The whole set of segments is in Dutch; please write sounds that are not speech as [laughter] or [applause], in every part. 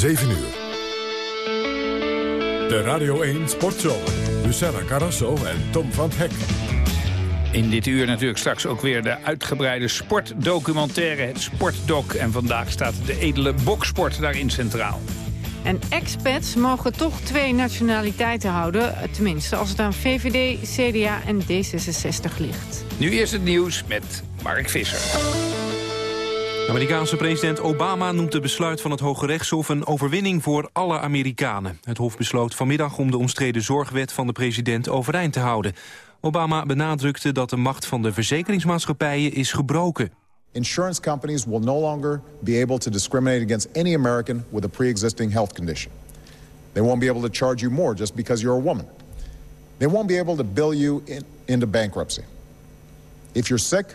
7 uur. De Radio 1 Sportshow. Luciana Carrasso en Tom van Hek. In dit uur natuurlijk straks ook weer de uitgebreide sportdocumentaire, het Sportdoc. En vandaag staat de edele boksport daarin centraal. En expats mogen toch twee nationaliteiten houden. Tenminste, als het aan VVD, CDA en D66 ligt. Nu eerst het nieuws met Mark Visser. Amerikaanse president Obama noemt het besluit van het Hoge Rechtshof een overwinning voor alle Amerikanen. Het Hof besloot vanmiddag om de omstreden zorgwet van de president overeind te houden. Obama benadrukte dat de macht van de verzekeringsmaatschappijen is gebroken. Insurance companies will no longer be able to discriminate against any American with a pre-existing health condition. They won't be able to charge you more just because you're a woman. They won't be able to bill you in, into bankruptcy. If you're sick,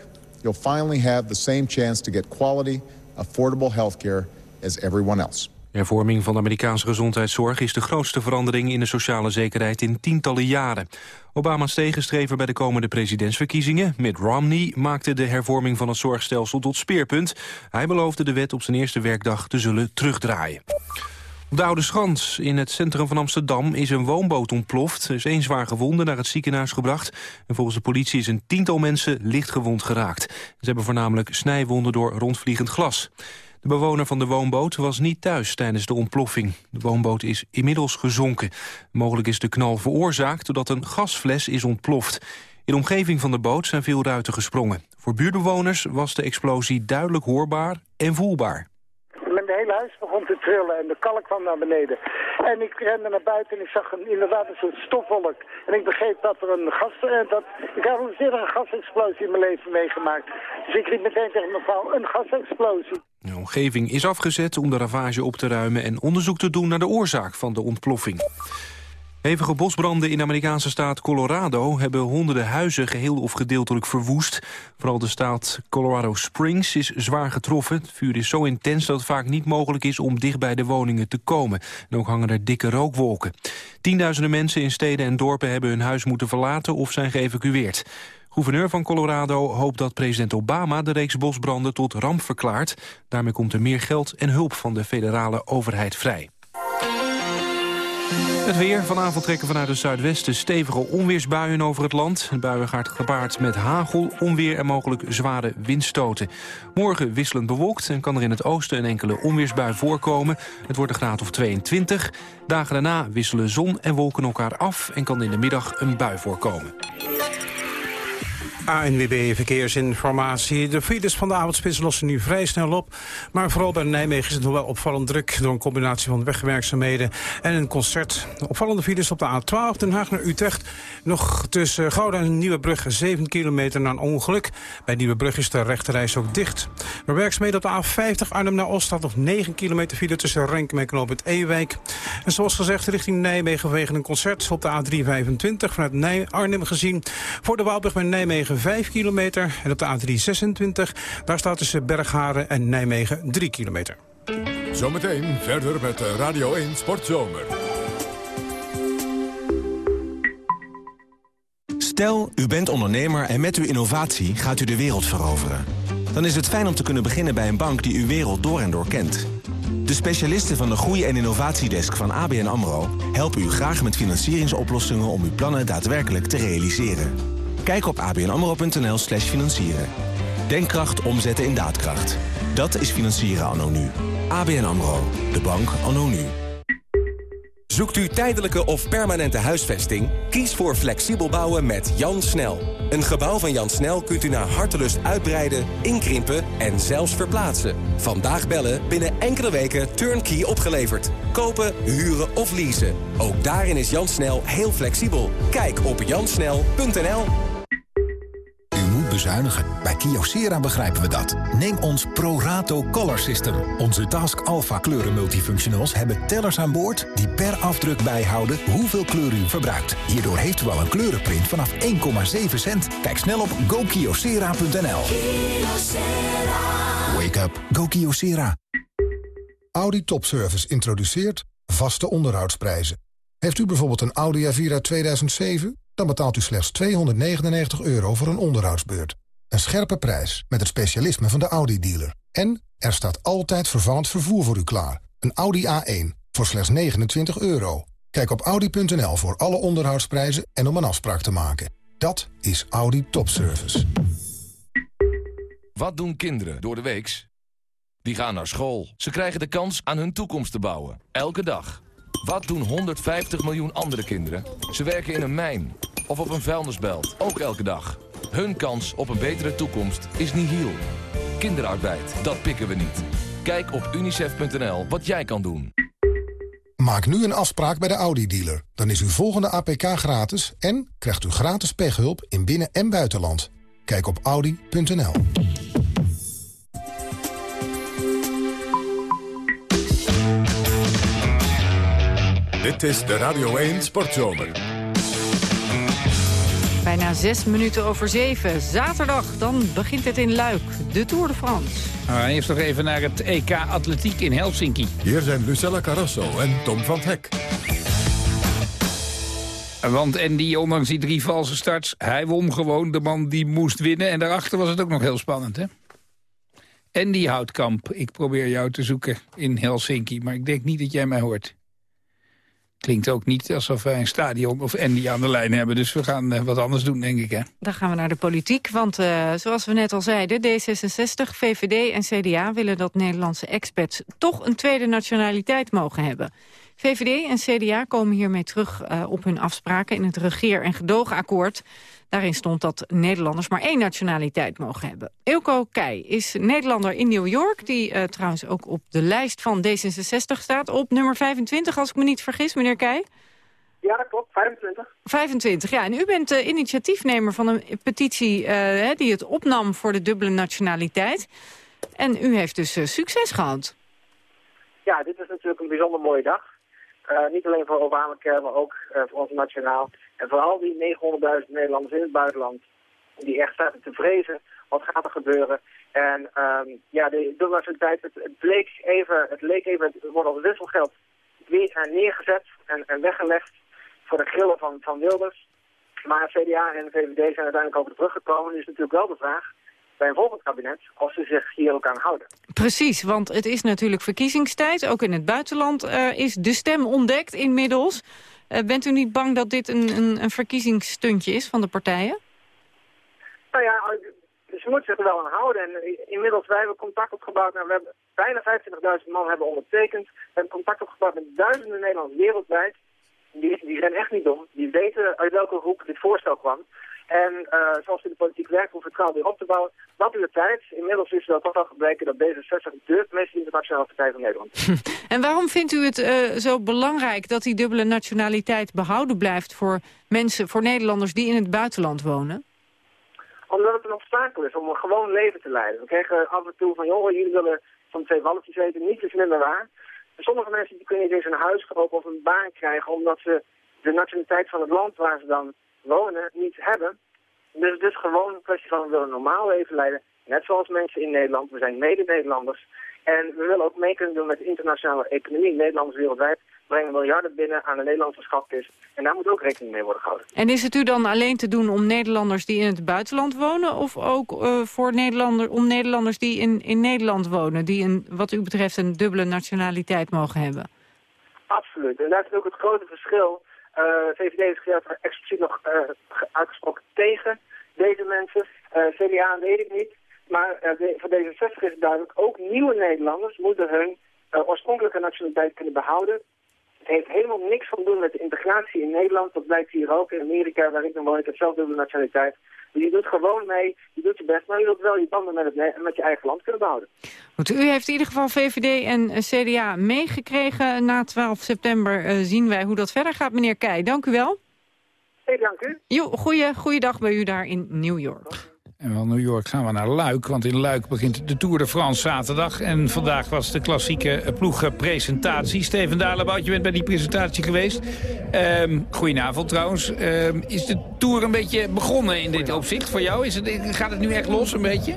you'll finally have the same chance to get quality, affordable health care as everyone else. Hervorming van de Amerikaanse gezondheidszorg is de grootste verandering in de sociale zekerheid in tientallen jaren. Obama's tegenstrever bij de komende presidentsverkiezingen, Mitt Romney, maakte de hervorming van het zorgstelsel tot speerpunt. Hij beloofde de wet op zijn eerste werkdag te zullen terugdraaien. Op de Oude Schans in het centrum van Amsterdam is een woonboot ontploft. Er is één zwaar gewonde naar het ziekenhuis gebracht. En volgens de politie is een tiental mensen lichtgewond geraakt. Ze hebben voornamelijk snijwonden door rondvliegend glas. De bewoner van de woonboot was niet thuis tijdens de ontploffing. De woonboot is inmiddels gezonken. Mogelijk is de knal veroorzaakt doordat een gasfles is ontploft. In de omgeving van de boot zijn veel ruiten gesprongen. Voor buurtbewoners was de explosie duidelijk hoorbaar en voelbaar mijn hele huis begon te trillen en de kalk kwam naar beneden. En ik rende naar buiten en ik zag een, inderdaad een soort stofwolk. En ik begreep dat er een gas... Uh, dat, ik heb al eerder een gasexplosie in mijn leven meegemaakt. Dus ik riep meteen tegen mevrouw, een gasexplosie. De omgeving is afgezet om de ravage op te ruimen... en onderzoek te doen naar de oorzaak van de ontploffing. Hevige bosbranden in de Amerikaanse staat Colorado... hebben honderden huizen geheel of gedeeltelijk verwoest. Vooral de staat Colorado Springs is zwaar getroffen. Het vuur is zo intens dat het vaak niet mogelijk is... om dicht bij de woningen te komen. En ook hangen er dikke rookwolken. Tienduizenden mensen in steden en dorpen... hebben hun huis moeten verlaten of zijn geëvacueerd. Gouverneur van Colorado hoopt dat president Obama de reeks bosbranden tot ramp verklaart. Daarmee komt er meer geld en hulp van de federale overheid vrij. Het weer. Vanavond trekken vanuit het zuidwesten stevige onweersbuien over het land. De buien gaat gepaard met hagel, onweer en mogelijk zware windstoten. Morgen wisselend bewolkt en kan er in het oosten een enkele onweersbui voorkomen. Het wordt een graad of 22. Dagen daarna wisselen zon en wolken elkaar af en kan in de middag een bui voorkomen. ANWB Verkeersinformatie. De files van de avondspits lossen nu vrij snel op. Maar vooral bij Nijmegen is het nog wel opvallend druk... door een combinatie van wegwerkzaamheden en een concert. De opvallende files op de A12 Den Haag naar Utrecht. Nog tussen Gouda en Nieuwebrug 7 kilometer na een ongeluk. Bij Nieuwebrug is de rechterreis ook dicht. Door werkzaamheden op de A50 Arnhem naar Oost staat nog 9 kilometer file... tussen Renk en Knoop het Ewijk. En zoals gezegd richting Nijmegen vanwege een concert... op de A325 vanuit Arnhem gezien. Voor de Waalbrug bij Nijmegen 5 kilometer. En op de A326, daar staat tussen Bergharen en Nijmegen 3 kilometer. Zometeen verder met Radio 1 Sportzomer. Stel, u bent ondernemer en met uw innovatie gaat u de wereld veroveren. Dan is het fijn om te kunnen beginnen bij een bank die uw wereld door en door kent. De specialisten van de Groei- en Innovatiedesk van ABN AMRO... helpen u graag met financieringsoplossingen om uw plannen daadwerkelijk te realiseren. Kijk op abnamro.nl slash financieren. Denkkracht omzetten in daadkracht. Dat is financieren anno nu. ABN AMRO. De bank anno nu. Zoekt u tijdelijke of permanente huisvesting? Kies voor flexibel bouwen met Jan Snel. Een gebouw van Jan Snel kunt u naar hartelust uitbreiden, inkrimpen en zelfs verplaatsen. Vandaag bellen, binnen enkele weken turnkey opgeleverd. Kopen, huren of leasen. Ook daarin is Jan Snel heel flexibel. Kijk op jansnel.nl bezuinigen. Bij Kyocera begrijpen we dat. Neem ons ProRato Color System. Onze Task Alpha kleuren multifunctionals hebben tellers aan boord... die per afdruk bijhouden hoeveel kleur u verbruikt. Hierdoor heeft u al een kleurenprint vanaf 1,7 cent. Kijk snel op gokyocera.nl. Wake up. Go Kyocera. Audi Topservice introduceert vaste onderhoudsprijzen. Heeft u bijvoorbeeld een Audi A4 uit 2007? Dan betaalt u slechts 299 euro voor een onderhoudsbeurt. Een scherpe prijs met het specialisme van de Audi-dealer. En er staat altijd vervallend vervoer voor u klaar. Een Audi A1 voor slechts 29 euro. Kijk op Audi.nl voor alle onderhoudsprijzen en om een afspraak te maken. Dat is Audi Topservice. Wat doen kinderen door de weeks? Die gaan naar school. Ze krijgen de kans aan hun toekomst te bouwen. Elke dag. Wat doen 150 miljoen andere kinderen? Ze werken in een mijn of op een vuilnisbelt. Ook elke dag. Hun kans op een betere toekomst is nihil. Kinderarbeid, dat pikken we niet. Kijk op unicef.nl wat jij kan doen. Maak nu een afspraak bij de Audi-dealer. Dan is uw volgende APK gratis en krijgt u gratis pechhulp in binnen- en buitenland. Kijk op audi.nl. Dit is de Radio 1 Sportzomer. Bijna zes minuten over zeven. Zaterdag, dan begint het in Luik. De Tour de France. Nou, eerst nog even naar het EK Atletiek in Helsinki. Hier zijn Lucella Carrasso en Tom van Hek. Want Andy, ondanks die drie valse starts, hij won gewoon. De man die moest winnen. En daarachter was het ook nog heel spannend, hè? Andy Houtkamp, ik probeer jou te zoeken in Helsinki. Maar ik denk niet dat jij mij hoort. Klinkt ook niet alsof wij een stadion of Andy aan de lijn hebben. Dus we gaan eh, wat anders doen, denk ik, hè? Dan gaan we naar de politiek, want uh, zoals we net al zeiden... D66, VVD en CDA willen dat Nederlandse expats... toch een tweede nationaliteit mogen hebben. VVD en CDA komen hiermee terug uh, op hun afspraken... in het regeer- en gedoogakkoord. Daarin stond dat Nederlanders maar één nationaliteit mogen hebben. Eelco Keij is Nederlander in New York... die uh, trouwens ook op de lijst van D66 staat. Op nummer 25, als ik me niet vergis, meneer Keij. Ja, dat klopt. 25. 25, ja. En u bent de initiatiefnemer van een petitie uh, die het opnam voor de dubbele nationaliteit. En u heeft dus uh, succes gehad. Ja, dit is natuurlijk een bijzonder mooie dag. Uh, niet alleen voor Obamacare, maar ook uh, voor ons nationaal. En vooral die 900.000 Nederlanders in het buitenland die echt zaten te vrezen. Wat gaat er gebeuren? En um, ja, de dubbelnationaliteit, het, het, bleek even, het leek even, het wordt als wisselgeld weer neergezet en, en weggelegd voor de grillen van, van Wilders. Maar CDA en VVD zijn uiteindelijk over teruggekomen. Nu is natuurlijk wel de vraag, bij een volgend kabinet of ze zich hier ook aan houden. Precies, want het is natuurlijk verkiezingstijd. Ook in het buitenland uh, is de stem ontdekt inmiddels. Uh, bent u niet bang dat dit een, een, een verkiezingsstuntje is van de partijen? Nou ja, ze moeten zich er wel aan houden. En inmiddels wij hebben contact opgebouwd. Nou, we hebben bijna 25.000 man hebben ondertekend. We hebben contact opgebouwd met duizenden Nederlanders wereldwijd. Die, die zijn echt niet dom. Die weten uit welke hoek dit voorstel kwam. En uh, zoals in de politiek werkt, om vertrouwen weer op te bouwen, dat duurt tijd. Inmiddels is er toch al gebleken dat D66 de meest internationale partij van Nederland. [laughs] En waarom vindt u het uh, zo belangrijk dat die dubbele nationaliteit behouden blijft voor mensen, voor Nederlanders die in het buitenland wonen? Omdat het een obstakel is om een gewoon leven te leiden. We krijgen af en toe van, joh, jullie willen van twee walletjes eten, niets is minder waar. En sommige mensen die kunnen niet eens een huis kopen of een baan krijgen omdat ze de nationaliteit van het land waar ze dan wonen niet hebben. Dus het is gewoon een kwestie van we willen een normaal leven leiden. Net zoals mensen in Nederland. We zijn mede-Nederlanders. En we willen ook mee kunnen doen met de internationale economie. Nederlanders wereldwijd brengen miljarden binnen aan de Nederlandse schatkist. En daar moet ook rekening mee worden gehouden. En is het u dan alleen te doen om Nederlanders die in het buitenland wonen... of ook uh, voor Nederlander, om Nederlanders die in, in Nederland wonen... die een, wat u betreft een dubbele nationaliteit mogen hebben? Absoluut. En daar is ook het grote verschil VVD is gezegd expliciet nog uh, uitgesproken tegen deze mensen. Uh, CDA weet ik niet. Maar de, voor D66 is het duidelijk, ook nieuwe Nederlanders moeten hun oorspronkelijke nationaliteit kunnen behouden. Het heeft helemaal niks van doen met de integratie in Nederland. Dat blijkt hier ook in Amerika, waar ik dan woon. Ik heb zelf dubbele nationaliteit. Dus je doet gewoon mee, je doet je best, maar je wilt wel je banden met, het, met je eigen land kunnen behouden. Goed, u heeft in ieder geval VVD en CDA meegekregen. Na 12 september uh, zien wij hoe dat verder gaat. Meneer Keij, dank u wel. Hey, dank u. Jo, goeie, goeie dag bij u daar in New York. En van New York gaan we naar Luik, want in Luik begint de Tour de France zaterdag. En vandaag was de klassieke ploegpresentatie. Steven Dalebout, je bent bij die presentatie geweest. Um, goedenavond trouwens. Um, is de Tour een beetje begonnen in dit opzicht voor jou? Is het, gaat het nu echt los een beetje?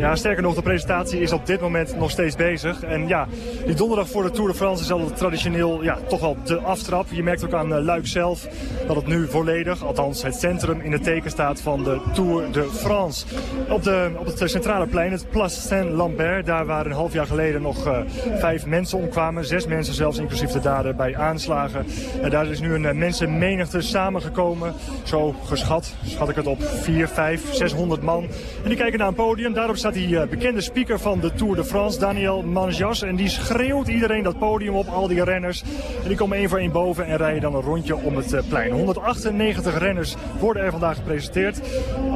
Ja, sterker nog, de presentatie is op dit moment nog steeds bezig. En ja, die donderdag voor de Tour de France is al traditioneel ja, toch wel de aftrap. Je merkt ook aan uh, Luik zelf dat het nu volledig, althans het centrum, in het teken staat van de Tour de France. Op, de, op het centrale plein, het Place Saint-Lambert, daar waar een half jaar geleden nog uh, vijf mensen omkwamen. Zes mensen zelfs, inclusief de dader bij aanslagen. En daar is nu een uh, mensenmenigte samengekomen. Zo geschat, schat ik het op 4, 5, 600 man. En die kijken naar een podium. Daarop staat die uh, bekende speaker van de Tour de France, Daniel Manjas. En die schreeuwt iedereen dat podium op, al die renners. En die komen één voor één boven en rijden dan een rondje om het uh, plein. 198 renners worden er vandaag gepresenteerd.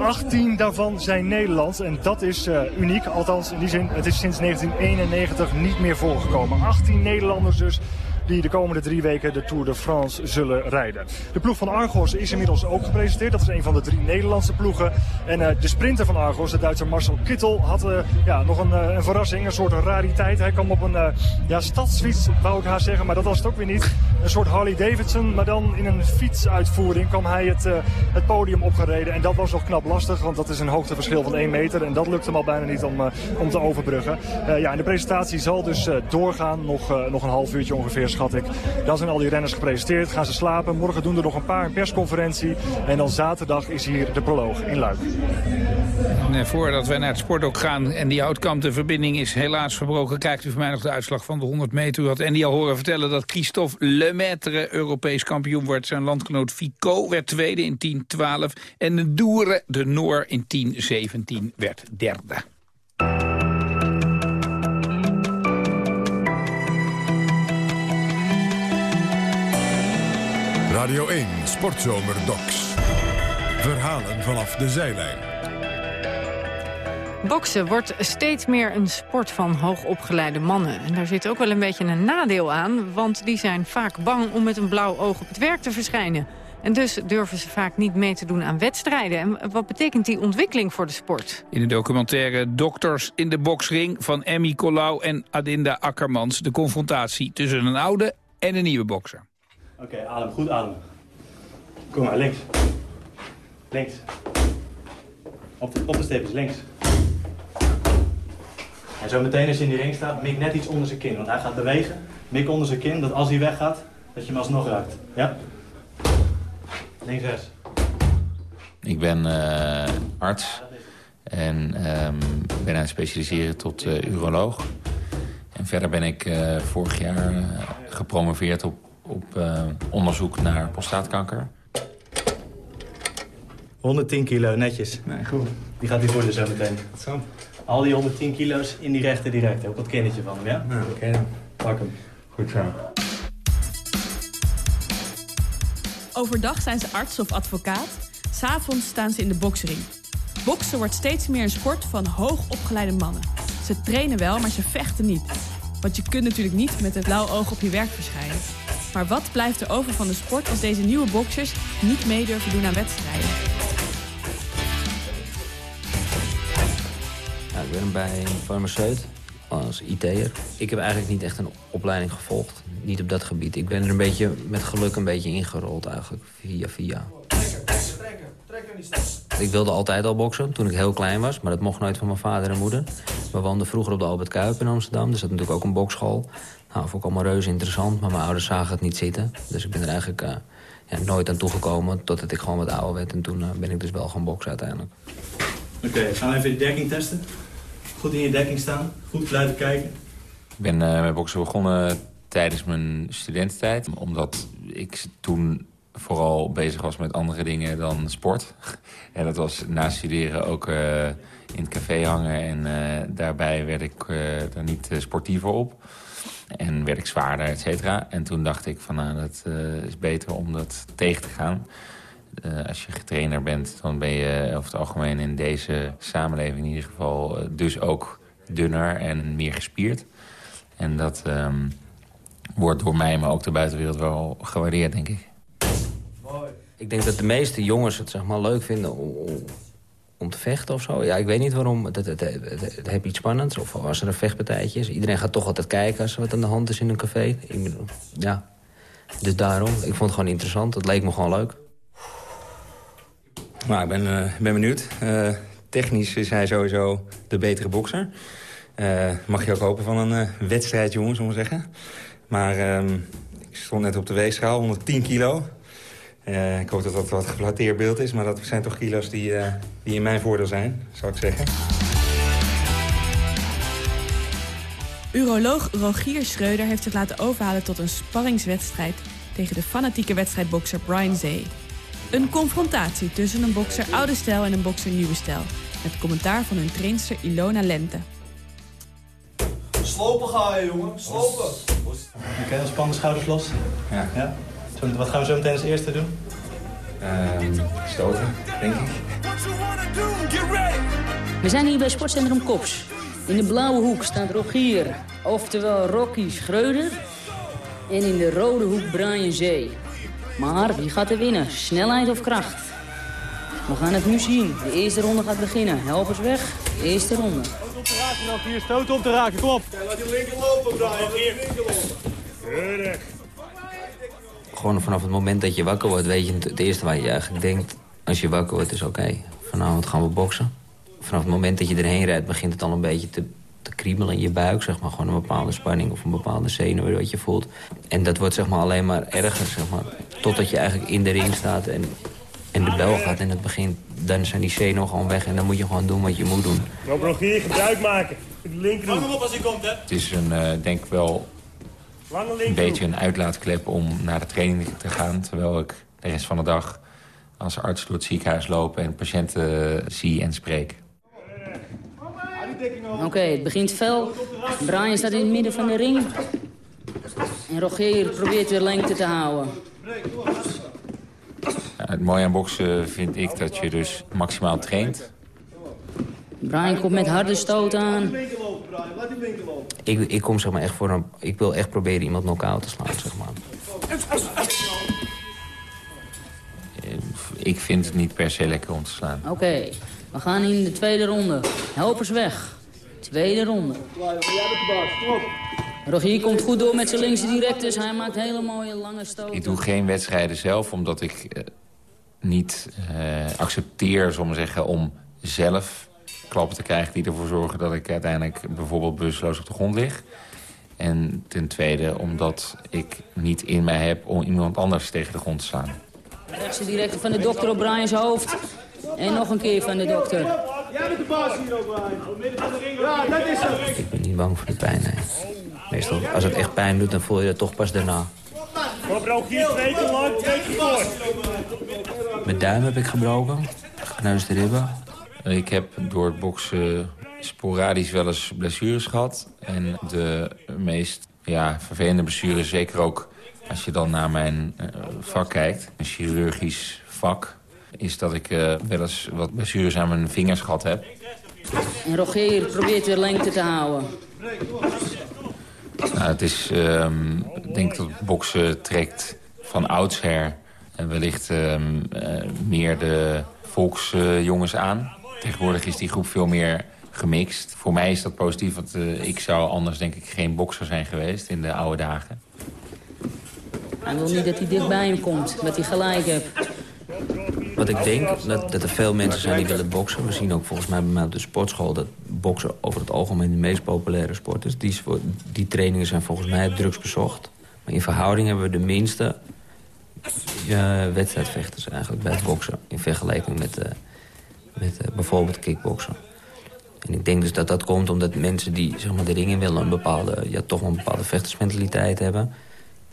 18 daarvan zijn Nederlands. En dat is uh, uniek. Althans, in die zin, het is sinds 1991 niet meer voorgekomen. 18 Nederlanders dus die de komende drie weken de Tour de France zullen rijden. De ploeg van Argos is inmiddels ook gepresenteerd. Dat is een van de drie Nederlandse ploegen. En uh, de sprinter van Argos, de Duitser Marcel Kittel, had uh, ja, nog een, uh, een, verrassing, een soort rariteit. Hij kwam op een ja, stadsfiets, wou ik haar zeggen, maar dat was het ook weer niet. Een soort Harley Davidson, maar dan in een fietsuitvoering kwam hij het, het podium opgereden. En dat was nog knap lastig, want dat is een hoogteverschil van 1 meter. En dat lukt hem al bijna niet om, om te overbruggen. ja, en de presentatie zal dus doorgaan, nog, nog een half uurtje ongeveer schat ik. Dan zijn al die renners gepresenteerd, gaan ze slapen. Morgen doen er nog een paar een persconferentie. En dan zaterdag is hier de proloog in Luik. En voordat wij naar het sportok gaan en die houtkamp de verbinding is helaas verbroken... kijkt u voor mij nog de uitslag van de 100 meter. U had Andy al horen vertellen dat Christophe Lemaitre Europees kampioen wordt. Zijn landgenoot Fico werd tweede in 10-12. En de Doere, de Noor, in 10-17 werd derde. Radio 1 Sportzomer Docs. Verhalen vanaf de zijlijn. Boksen wordt steeds meer een sport van hoogopgeleide mannen. En daar zit ook wel een beetje een nadeel aan... want die zijn vaak bang om met een blauw oog op het werk te verschijnen. En dus durven ze vaak niet mee te doen aan wedstrijden. En wat betekent die ontwikkeling voor de sport? In de documentaire Dokters in de boksring van Emmy Colau en Adinda Akkermans... de confrontatie tussen een oude en een nieuwe bokser. Oké, adem. Goed ademen. Kom maar, links. Links. Op de, op de stepjes, links. En zo meteen als je in die ring staat, mik net iets onder zijn kin. Want hij gaat bewegen. Mik onder zijn kin, dat als hij weggaat, dat je hem alsnog raakt. Ja? Links. Ik ben uh, arts. En um, ben aan het specialiseren tot uh, uroloog. En verder ben ik uh, vorig jaar gepromoveerd op op uh, onderzoek naar prostaatkanker. 110 kilo, netjes. Nee, goed. Die gaat hij voelen zo meteen. Zo. Al die 110 kilo's in die rechter direct. Ook dat kindertje van hem, ja? Nou, oké dan. Pak hem. Goed zo. Overdag zijn ze arts of advocaat. S'avonds staan ze in de boksring. Boksen wordt steeds meer een sport van hoogopgeleide mannen. Ze trainen wel, maar ze vechten niet. Want je kunt natuurlijk niet met een blauw oog op je werk verschijnen. Maar wat blijft er over van de sport als deze nieuwe boxers niet mee durven doen aan wedstrijden? Ik ben bij een farmaceut als IT'er. Ik heb eigenlijk niet echt een opleiding gevolgd. Niet op dat gebied. Ik ben er een beetje met geluk een beetje ingerold eigenlijk. Via via. Ik wilde altijd al boksen toen ik heel klein was. Maar dat mocht nooit van mijn vader en moeder. We woonden vroeger op de Albert Kuip in Amsterdam. Dus dat natuurlijk ook een bokschool. Nou, vond ik allemaal reuze interessant, maar mijn ouders zagen het niet zitten. Dus ik ben er eigenlijk uh, ja, nooit aan toegekomen totdat ik gewoon wat ouder werd. En toen uh, ben ik dus wel gaan boksen uiteindelijk. Oké, okay, gaan we even de dekking testen. Goed in je dekking staan, goed blijven kijken. Ik ben uh, met boksen begonnen tijdens mijn studententijd. Omdat ik toen vooral bezig was met andere dingen dan sport. [laughs] en dat was na studeren ook in het café hangen. En daarbij werd ik er niet sportiever op. En werd ik zwaarder, et cetera. En toen dacht ik van nou, dat uh, is beter om dat tegen te gaan. Uh, als je getrainer bent, dan ben je over het algemeen in deze samenleving in ieder geval uh, dus ook dunner en meer gespierd. En dat um, wordt door mij, maar ook de buitenwereld wel gewaardeerd, denk ik. Ik denk dat de meeste jongens het zeg maar, leuk vinden om, om te vechten of zo. Ja, ik weet niet waarom. Het, het, het, iets spannends. Of als er een vechtpartijtje is. Iedereen gaat toch altijd kijken als er wat aan de hand is in een café. Ja, dus daarom. Ik vond het gewoon interessant. Het leek me gewoon leuk. Nou, ik ben, uh, ben benieuwd. Uh, technisch is hij sowieso de betere bokser. Uh, mag je ook hopen van een wedstrijd, jongens, om te zeggen. Maar um, ik stond net op de weegschaal, 110 kilo. Uh, ik hoop dat dat wat geflatteerd beeld is, maar dat zijn toch kilo's die, die in mijn voordeel zijn, zou ik zeggen. Uroloog Rogier Schreuder heeft zich laten overhalen tot een sparringswedstrijd... tegen de fanatieke wedstrijdbokser Brian Zee. Een confrontatie tussen een bokser oude stijl en een bokser nieuwe stijl. Met commentaar van hun trainster Ilona Lente. Slopen ga je, jongen. Slopen. Oké, okay, dan spannen schouders los. Ja. ja. Zo, wat gaan we zo meteen als eerste doen? Um, stoten, denk ik. We zijn hier bij Sportcentrum Kops. In de blauwe hoek staat Rogier, oftewel Rocky Schreuder. En in de rode hoek Brian Zee. Maar wie gaat er winnen? Snelheid of kracht? We gaan het nu zien. De eerste ronde gaat beginnen. Helpers weg. Eerste ronde. Stoot op te raken, nog hier. Stoot op te raken. Kom op. laat die linker lopen, Brian. Hier. Gewoon vanaf het moment dat je wakker wordt, weet je het eerste waar je eigenlijk denkt. Als je wakker wordt is oké, vanavond gaan we boksen. Vanaf het moment dat je erheen rijdt begint het al een beetje te te kriebelen in je buik, zeg maar. Gewoon een bepaalde spanning of een bepaalde zenuw wat je voelt. En dat wordt zeg maar alleen maar erger, zeg maar. Totdat je eigenlijk in de ring staat en, en de bel gaat en het begint. Dan zijn die zenuwen gewoon weg en dan moet je gewoon doen wat je moet doen. Nou, nog hier gebruik maken. De linker Vang hem op als hij komt, hè. Het is een, uh, denk ik wel, een beetje een uitlaatklep om naar de training te gaan. Terwijl ik de rest van de dag als arts door het ziekenhuis loop en patiënten zie en spreek. Oké, het begint fel. Brian staat in het midden van de ring. En Rogier probeert weer lengte te houden. Ja, het mooie aan boksen vind ik dat je dus maximaal traint. Brian komt met harde stoot aan. Ik, ik kom zeg maar echt voor een... Ik wil echt proberen iemand knock-out te slaan, zeg maar. Ik vind het niet per se lekker om te slaan. Oké, we gaan in de tweede ronde. Helpers weg. Tweede ronde. Rogier komt goed door met zijn linkse directus. Hij maakt hele mooie lange stoten. Ik doe geen wedstrijden zelf, omdat ik uh, niet uh, accepteer, zal maar zeggen, om zelf klappen te krijgen die ervoor zorgen dat ik uiteindelijk bijvoorbeeld bewusteloos op de grond lig. En ten tweede omdat ik niet in mij heb om iemand anders tegen de grond te slaan. Rechtse directe van de dokter op Brian's hoofd. En nog een keer van de dokter. Jij bent de baas hier ook, Brian. Midden van de ring. Ja, dat is het. Ik ben niet bang voor de pijn, nee. Meestal, als het echt pijn doet, dan voel je het toch pas daarna. Gebroken hier twee keer lang, twee keer voor. Mijn duim heb ik gebroken. Gekneusde ribben. Ik heb door het boksen sporadisch wel eens blessures gehad. En de meest ja, vervelende blessures, zeker ook als je dan naar mijn uh, vak kijkt. Een chirurgisch vak is dat ik uh, wel eens wat blessures aan mijn vingers gehad heb. En Rogier probeert weer lengte te houden. Nou, het is, um, ik denk dat boksen trekt van oudsher en wellicht um, uh, meer de volksjongens aan. Tegenwoordig is die groep veel meer gemixt. Voor mij is dat positief, want uh, ik zou anders denk ik geen bokser zijn geweest in de oude dagen. Hij wil niet dat hij dichtbij hem komt, dat hij gelijk hebt. Wat ik denk, dat, dat er veel mensen zijn die willen boksen. We zien ook volgens mij bij mij op de sportschool... dat boksen over het algemeen de meest populaire sport is. Die, die trainingen zijn volgens mij het drukst bezocht. Maar in verhouding hebben we de minste uh, wedstrijdvechters eigenlijk bij het boksen. In vergelijking met, uh, met uh, bijvoorbeeld kickboksen. En ik denk dus dat dat komt omdat mensen die zeg maar, de ring in willen... een bepaalde, ja, toch een bepaalde vechtersmentaliteit hebben...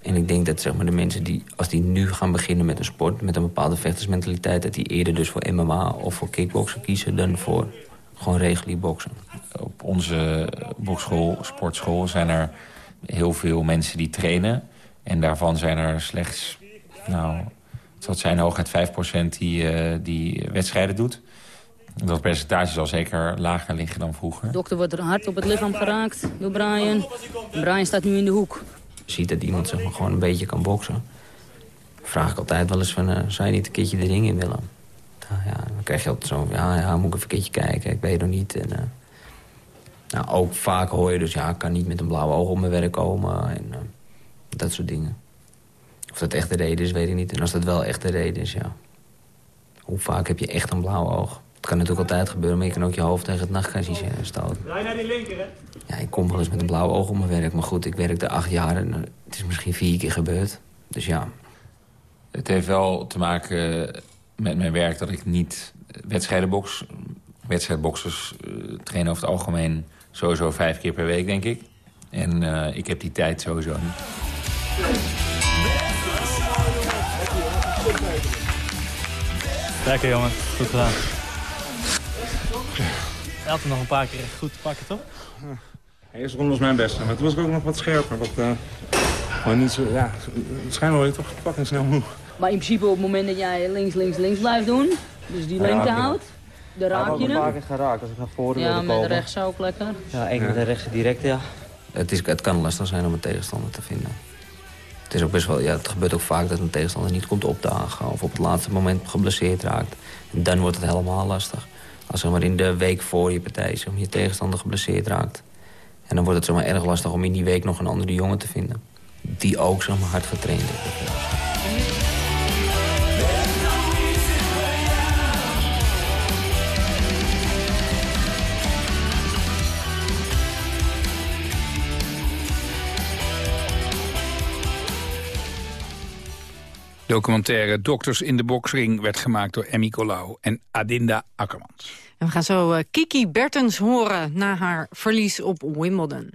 En ik denk dat zeg maar, de mensen die, als die nu gaan beginnen met een sport... met een bepaalde vechtersmentaliteit... dat die eerder dus voor MMA of voor kickboksen kiezen... dan voor gewoon regulier boksen. Op onze bokschool, sportschool, zijn er heel veel mensen die trainen. En daarvan zijn er slechts, nou, het zal zijn hooguit 5% die, uh, die wedstrijden doet. Dat percentage zal zeker lager liggen dan vroeger. De dokter wordt hard op het lichaam geraakt door Brian. Brian staat nu in de hoek ziet dat iemand zeg maar, gewoon een beetje kan boksen... vraag ik altijd wel eens van, uh, zou je niet een keertje de ring in willen? Nou, ja, dan krijg je altijd zo ja, ja, moet ik even een keertje kijken, ik weet nog niet. En, uh, nou, ook vaak hoor je dus, ja, ik kan niet met een blauwe oog op mijn werk komen. En uh, dat soort dingen. Of dat echt de reden is, weet ik niet. En als dat wel echt de reden is, ja. Hoe vaak heb je echt een blauwe oog? Het kan natuurlijk altijd gebeuren, maar je kan ook je hoofd tegen het nachtkastje stoten. Rij naar die linker, hè? Ja, ik kom wel eens met een blauw oog op mijn werk. Maar goed, ik werkte acht jaar en het is misschien vier keer gebeurd. Dus ja. Het heeft wel te maken met mijn werk dat ik niet wedstrijden box. Wedstrijdboxers uh, trainen over het algemeen sowieso vijf keer per week, denk ik. En uh, ik heb die tijd sowieso niet. Lekker jongen, goed gedaan. Hem nog een paar keer echt goed te pakken, toch? Ja. De eerste ronde was mijn beste, maar toen was ik ook nog wat scherper. Wat, uh, gewoon niet zo, ja, waarschijnlijk word je toch fucking snel moe. Maar in principe op het moment dat jij links, links, links blijft doen, dus die lengte Ja, houdt, dan raak je Ik heb hem. een paar keer geraakt als ik naar voren Ja, wilde met komen. rechts ook lekker. Ja, één met de rechts direct, ja. Het, is, het kan lastig zijn om een tegenstander te vinden. Het, is ook best wel, ja, het gebeurt ook vaak dat een tegenstander niet komt opdagen... of op het laatste moment geblesseerd raakt. En dan wordt het helemaal lastig. Als zeg maar, in de week voor je partij zeg maar, je tegenstander geblesseerd raakt... en dan wordt het zeg erg lastig om in die week nog een andere jongen te vinden... die ook zeg hard getraind is. Documentaire Dokters in de Boksring werd gemaakt door Emmy Colau en Adinda Akkermans. En we gaan zo eh, Kiki Bertens horen na haar verlies op Wimbledon.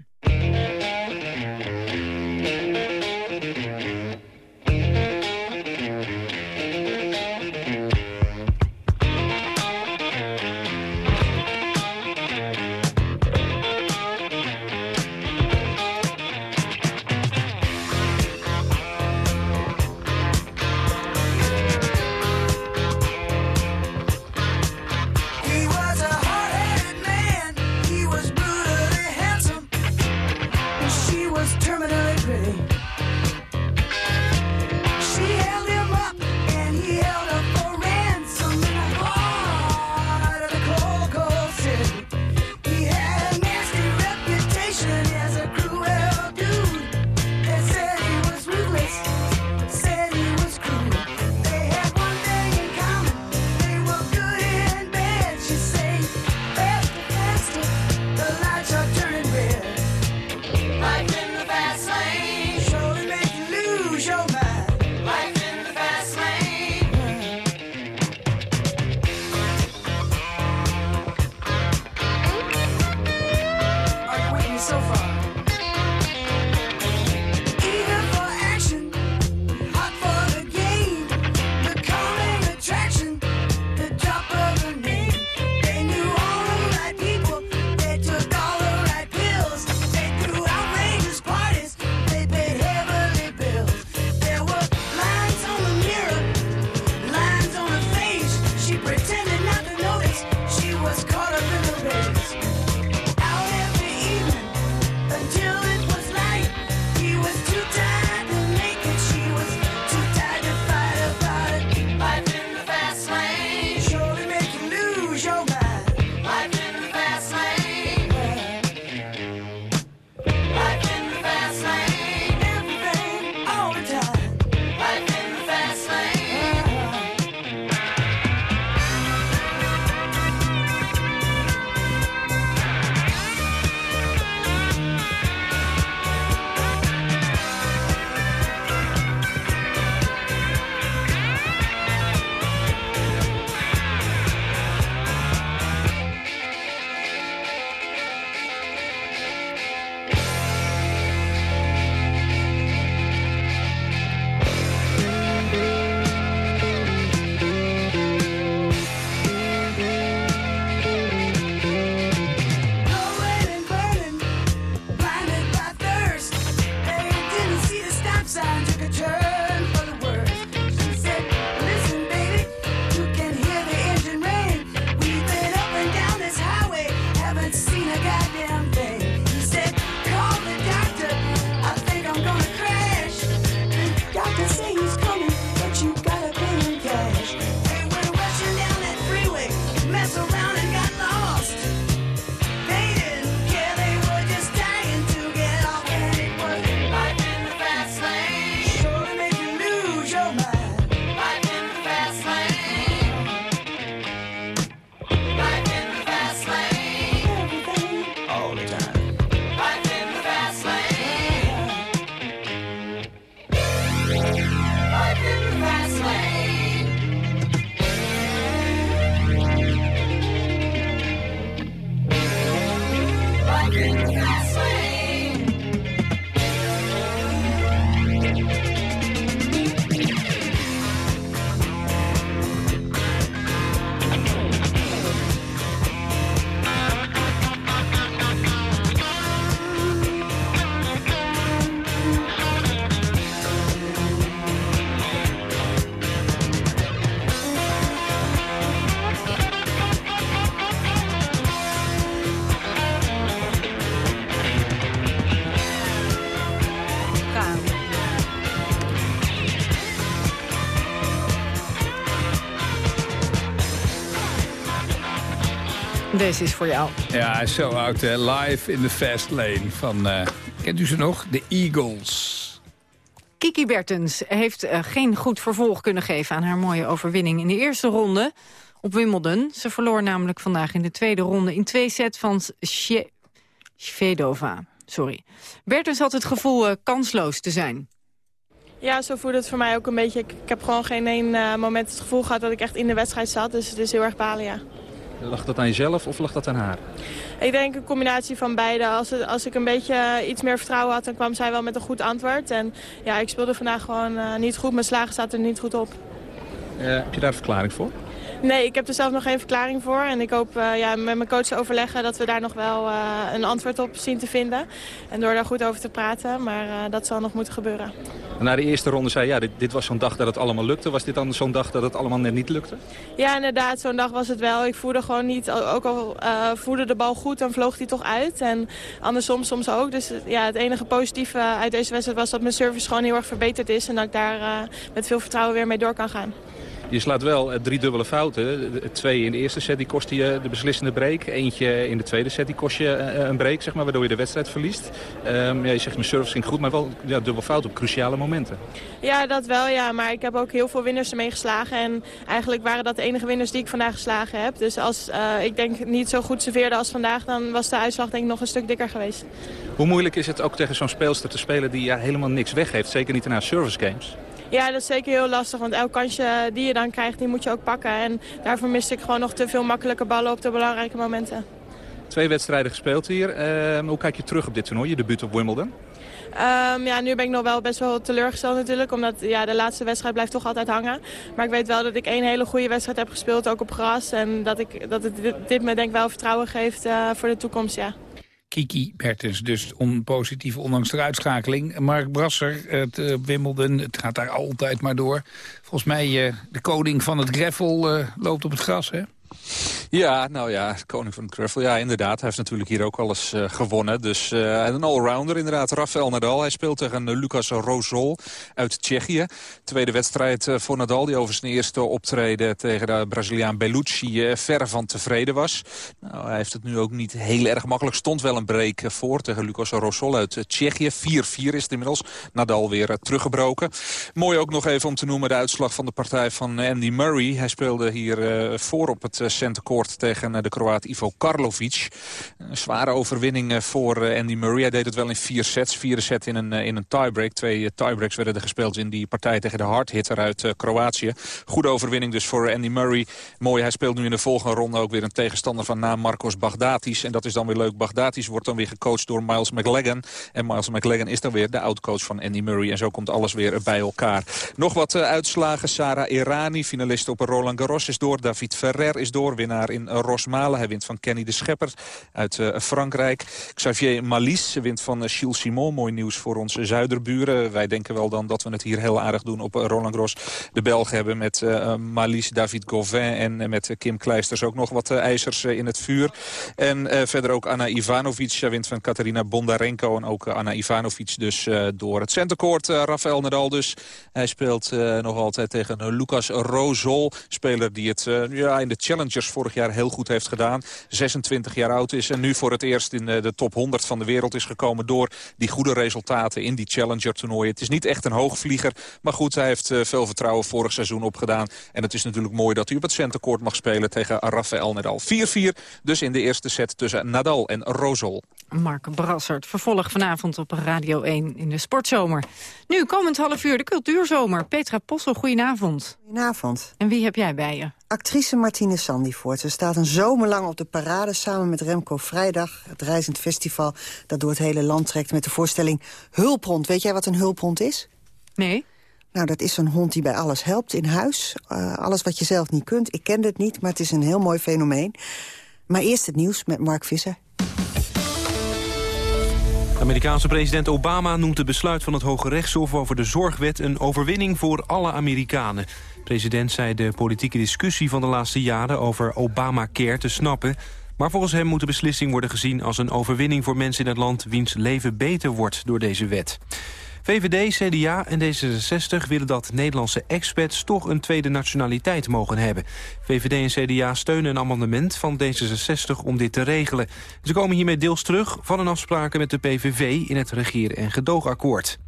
Deze is voor jou. Ja, hij is zo oud, hè. Live in the Fast Lane van, eh, kent u ze nog? De Eagles. Kiki Bertens heeft eh, geen goed vervolg kunnen geven aan haar mooie overwinning in de eerste ronde op Wimbledon. Ze verloor namelijk vandaag in de tweede ronde in twee sets van Svedova. Sorry. Bertens had het gevoel eh, kansloos te zijn. Ja, zo voelde het voor mij ook een beetje. Ik, ik heb gewoon geen één eh, moment het gevoel gehad dat ik echt in de wedstrijd zat. Dus het is heel erg balen, ja. Lag dat aan jezelf of lag dat aan haar? Ik denk een combinatie van beide. Als, het, als ik een beetje eh, iets meer vertrouwen had, dan kwam zij wel met een goed antwoord. En ja, ik speelde vandaag gewoon eh, niet goed. Mijn slagen zaten er niet goed op. Eh, heb je daar een verklaring voor? Nee, ik heb er zelf nog geen verklaring voor. En ik hoop ja, met mijn coach te overleggen dat we daar nog wel een antwoord op zien te vinden. En door daar goed over te praten. Maar dat zal nog moeten gebeuren. Na de eerste ronde zei je, ja, dit, dit was zo'n dag dat het allemaal lukte. Was dit dan zo'n dag dat het allemaal net niet lukte? Ja, inderdaad, zo'n dag was het wel. Ik voerde gewoon niet, ook al eh, voerde de bal goed, dan vloog die toch uit. En andersom soms ook. Dus eh, ja, het enige positieve uit deze wedstrijd was dat mijn service gewoon heel erg verbeterd is. En dat ik daar eh, met veel vertrouwen weer mee door kan gaan. Je slaat wel eh, drie dubbele fouten. De- Twee in de eerste set die kostte je de beslissende break. Eentje in de tweede set die kost je eh, een break, zeg maar, waardoor je de wedstrijd verliest. Ehm, ja, je zegt mijn service ging goed, maar wel ja, dubbel fout op cruciale momenten. Ja, dat wel, ja. Maar ik heb ook heel veel winners ermee geslagen. En eigenlijk waren dat de enige winners die ik vandaag geslagen heb. Dus als eh, ik denk niet zo goed serveerde als vandaag, dan was de uitslag denk ik nog een stuk dikker geweest. Hoe moeilijk is het ook tegen zo'n speelster te spelen die ja, helemaal niks weggeeft? Zeker niet in haar service games. Ja, dat is zeker heel lastig, want elk kansje die je dan krijgt, die moet je ook pakken. En daarvoor miste ik gewoon nog te veel makkelijke ballen op de belangrijke momenten. Twee wedstrijden gespeeld hier. Ehm, hoe kijk je terug op dit toernooi, je debuut op Wimbledon? Ehm, ja, nu ben ik nog wel best wel teleurgesteld natuurlijk, omdat ja, de laatste wedstrijd blijft toch altijd hangen. Maar ik weet wel dat ik één hele goede wedstrijd heb gespeeld, ook op gras. En dat, ik, dat het, dit, dit me denk ik wel vertrouwen geeft eh, voor de toekomst, ja. Kiki Bertens, dus on positief ondanks de uitschakeling. Mark Brasser, het eh, Wimbledon, het gaat daar altijd maar door. Volgens mij, eh, de koning van het greffel eh, loopt op het gras, hè? Ja, nou ja, koning van gravel. Ja, inderdaad. Hij heeft natuurlijk hier ook alles eh, gewonnen. Dus eh, een allrounder inderdaad. Rafael Nadal. Hij speelt tegen eh, Lucas Rosol uit Tsjechië. Tweede wedstrijd voor Nadal. Die over zijn eerste optreden tegen de Braziliaan Bellucci ver van tevreden was. Nou, hij heeft het nu ook niet heel erg makkelijk. Stond wel een break voor tegen Lucas Rosol uit Tsjechië. 4-4 is het inmiddels. Nadal weer teruggebroken. Mooi ook nog even om te noemen de uitslag van de partij van Andy Murray. Hij speelde hier voor op het eh, centercourt tegen eh, de Kroaat Ivo Karlovic. Een zware overwinning eh, voor Andy Murray. Hij deed het wel in vier sets. Vierde set in een, in een tiebreak. Twee tiebreaks werden er gespeeld in die partij tegen de hardhitter uit Kroatië. Goede overwinning dus voor Andy Murray. Mooi, hij speelt nu in de volgende ronde ook weer een tegenstander van naam Marcos Baghdatis. En dat is dan weer leuk. Baghdatis wordt dan weer gecoacht door Miles McLagan. En Miles McLagan is dan weer de oud-coach van Andy Murray. En zo komt alles weer bij elkaar. Nog wat uitslagen. Sarah Irani, finalist op Roland Garros, is door. David Ferrer is door, winnaar in Rosmalen. Hij wint van Kenny de Schepper uit eh, Frankrijk. Xavier Malisse wint van eh, Gilles Simon. Mooi nieuws voor onze zuiderburen. Wij denken wel dan dat we het hier heel aardig doen op eh, Roland Garros. De Belgen hebben met Malisse, David Gauvin en met Kim Kleisters ook nog wat ijzers in het vuur. En verder ook Anna Ivanovic. Zij wint van Katarina Bondarenko. En ook Anna Ivanovic dus door het centercourt. Rafael Nadal dus. Hij speelt nog altijd tegen Lucas Rosol. Speler die het ja, in de Challengers vorig jaar heel goed heeft gedaan. 26 jaar oud is en nu voor het eerst in eh, de top 100 van de wereld is gekomen... door die goede resultaten in die Challenger-toernooien. Het is niet echt een hoogvlieger, maar goed, hij heeft eh, veel vertrouwen vorig seizoen opgedaan. En het is natuurlijk mooi dat hij op het centercourt mag spelen tegen Rafael Nadal. 4-4 dus in de eerste set tussen Nadal en Rosol. Mark Brassert, vervolg vanavond op Radio 1 in de Sportzomer. Nu, komend half uur, de Cultuurzomer. Petra Possel, goedenavond. Goedenavond. En wie heb jij bij je? Actrice Martine Sandivoort. Ze staat een zomerlang op de parade samen met Remco Vrijdag. Het reizend festival dat door het hele land trekt met de voorstelling Hulphond. Weet jij wat een hulphond is? Nee. Nou, dat is zo'n hond die bij alles helpt in huis. Eh, alles wat je zelf niet kunt. Ik kende het niet, maar het is een heel mooi fenomeen. Maar eerst het nieuws met Mark Visser. De Amerikaanse president Obama noemt het besluit van het Hoge Rechtshof over de zorgwet een overwinning voor alle Amerikanen. De president zei de politieke discussie van de laatste jaren over Obamacare te snappen. Maar volgens hem moet de beslissing worden gezien als een overwinning voor mensen in het land wiens leven beter wordt door deze wet. VVD, CDA en D66 willen dat Nederlandse expats toch een tweede nationaliteit mogen hebben. VVD en CDA steunen een amendement van D66 om dit te regelen. Ze komen hiermee deels terug van een afspraken met de PVV in het regeer- en gedoogakkoord.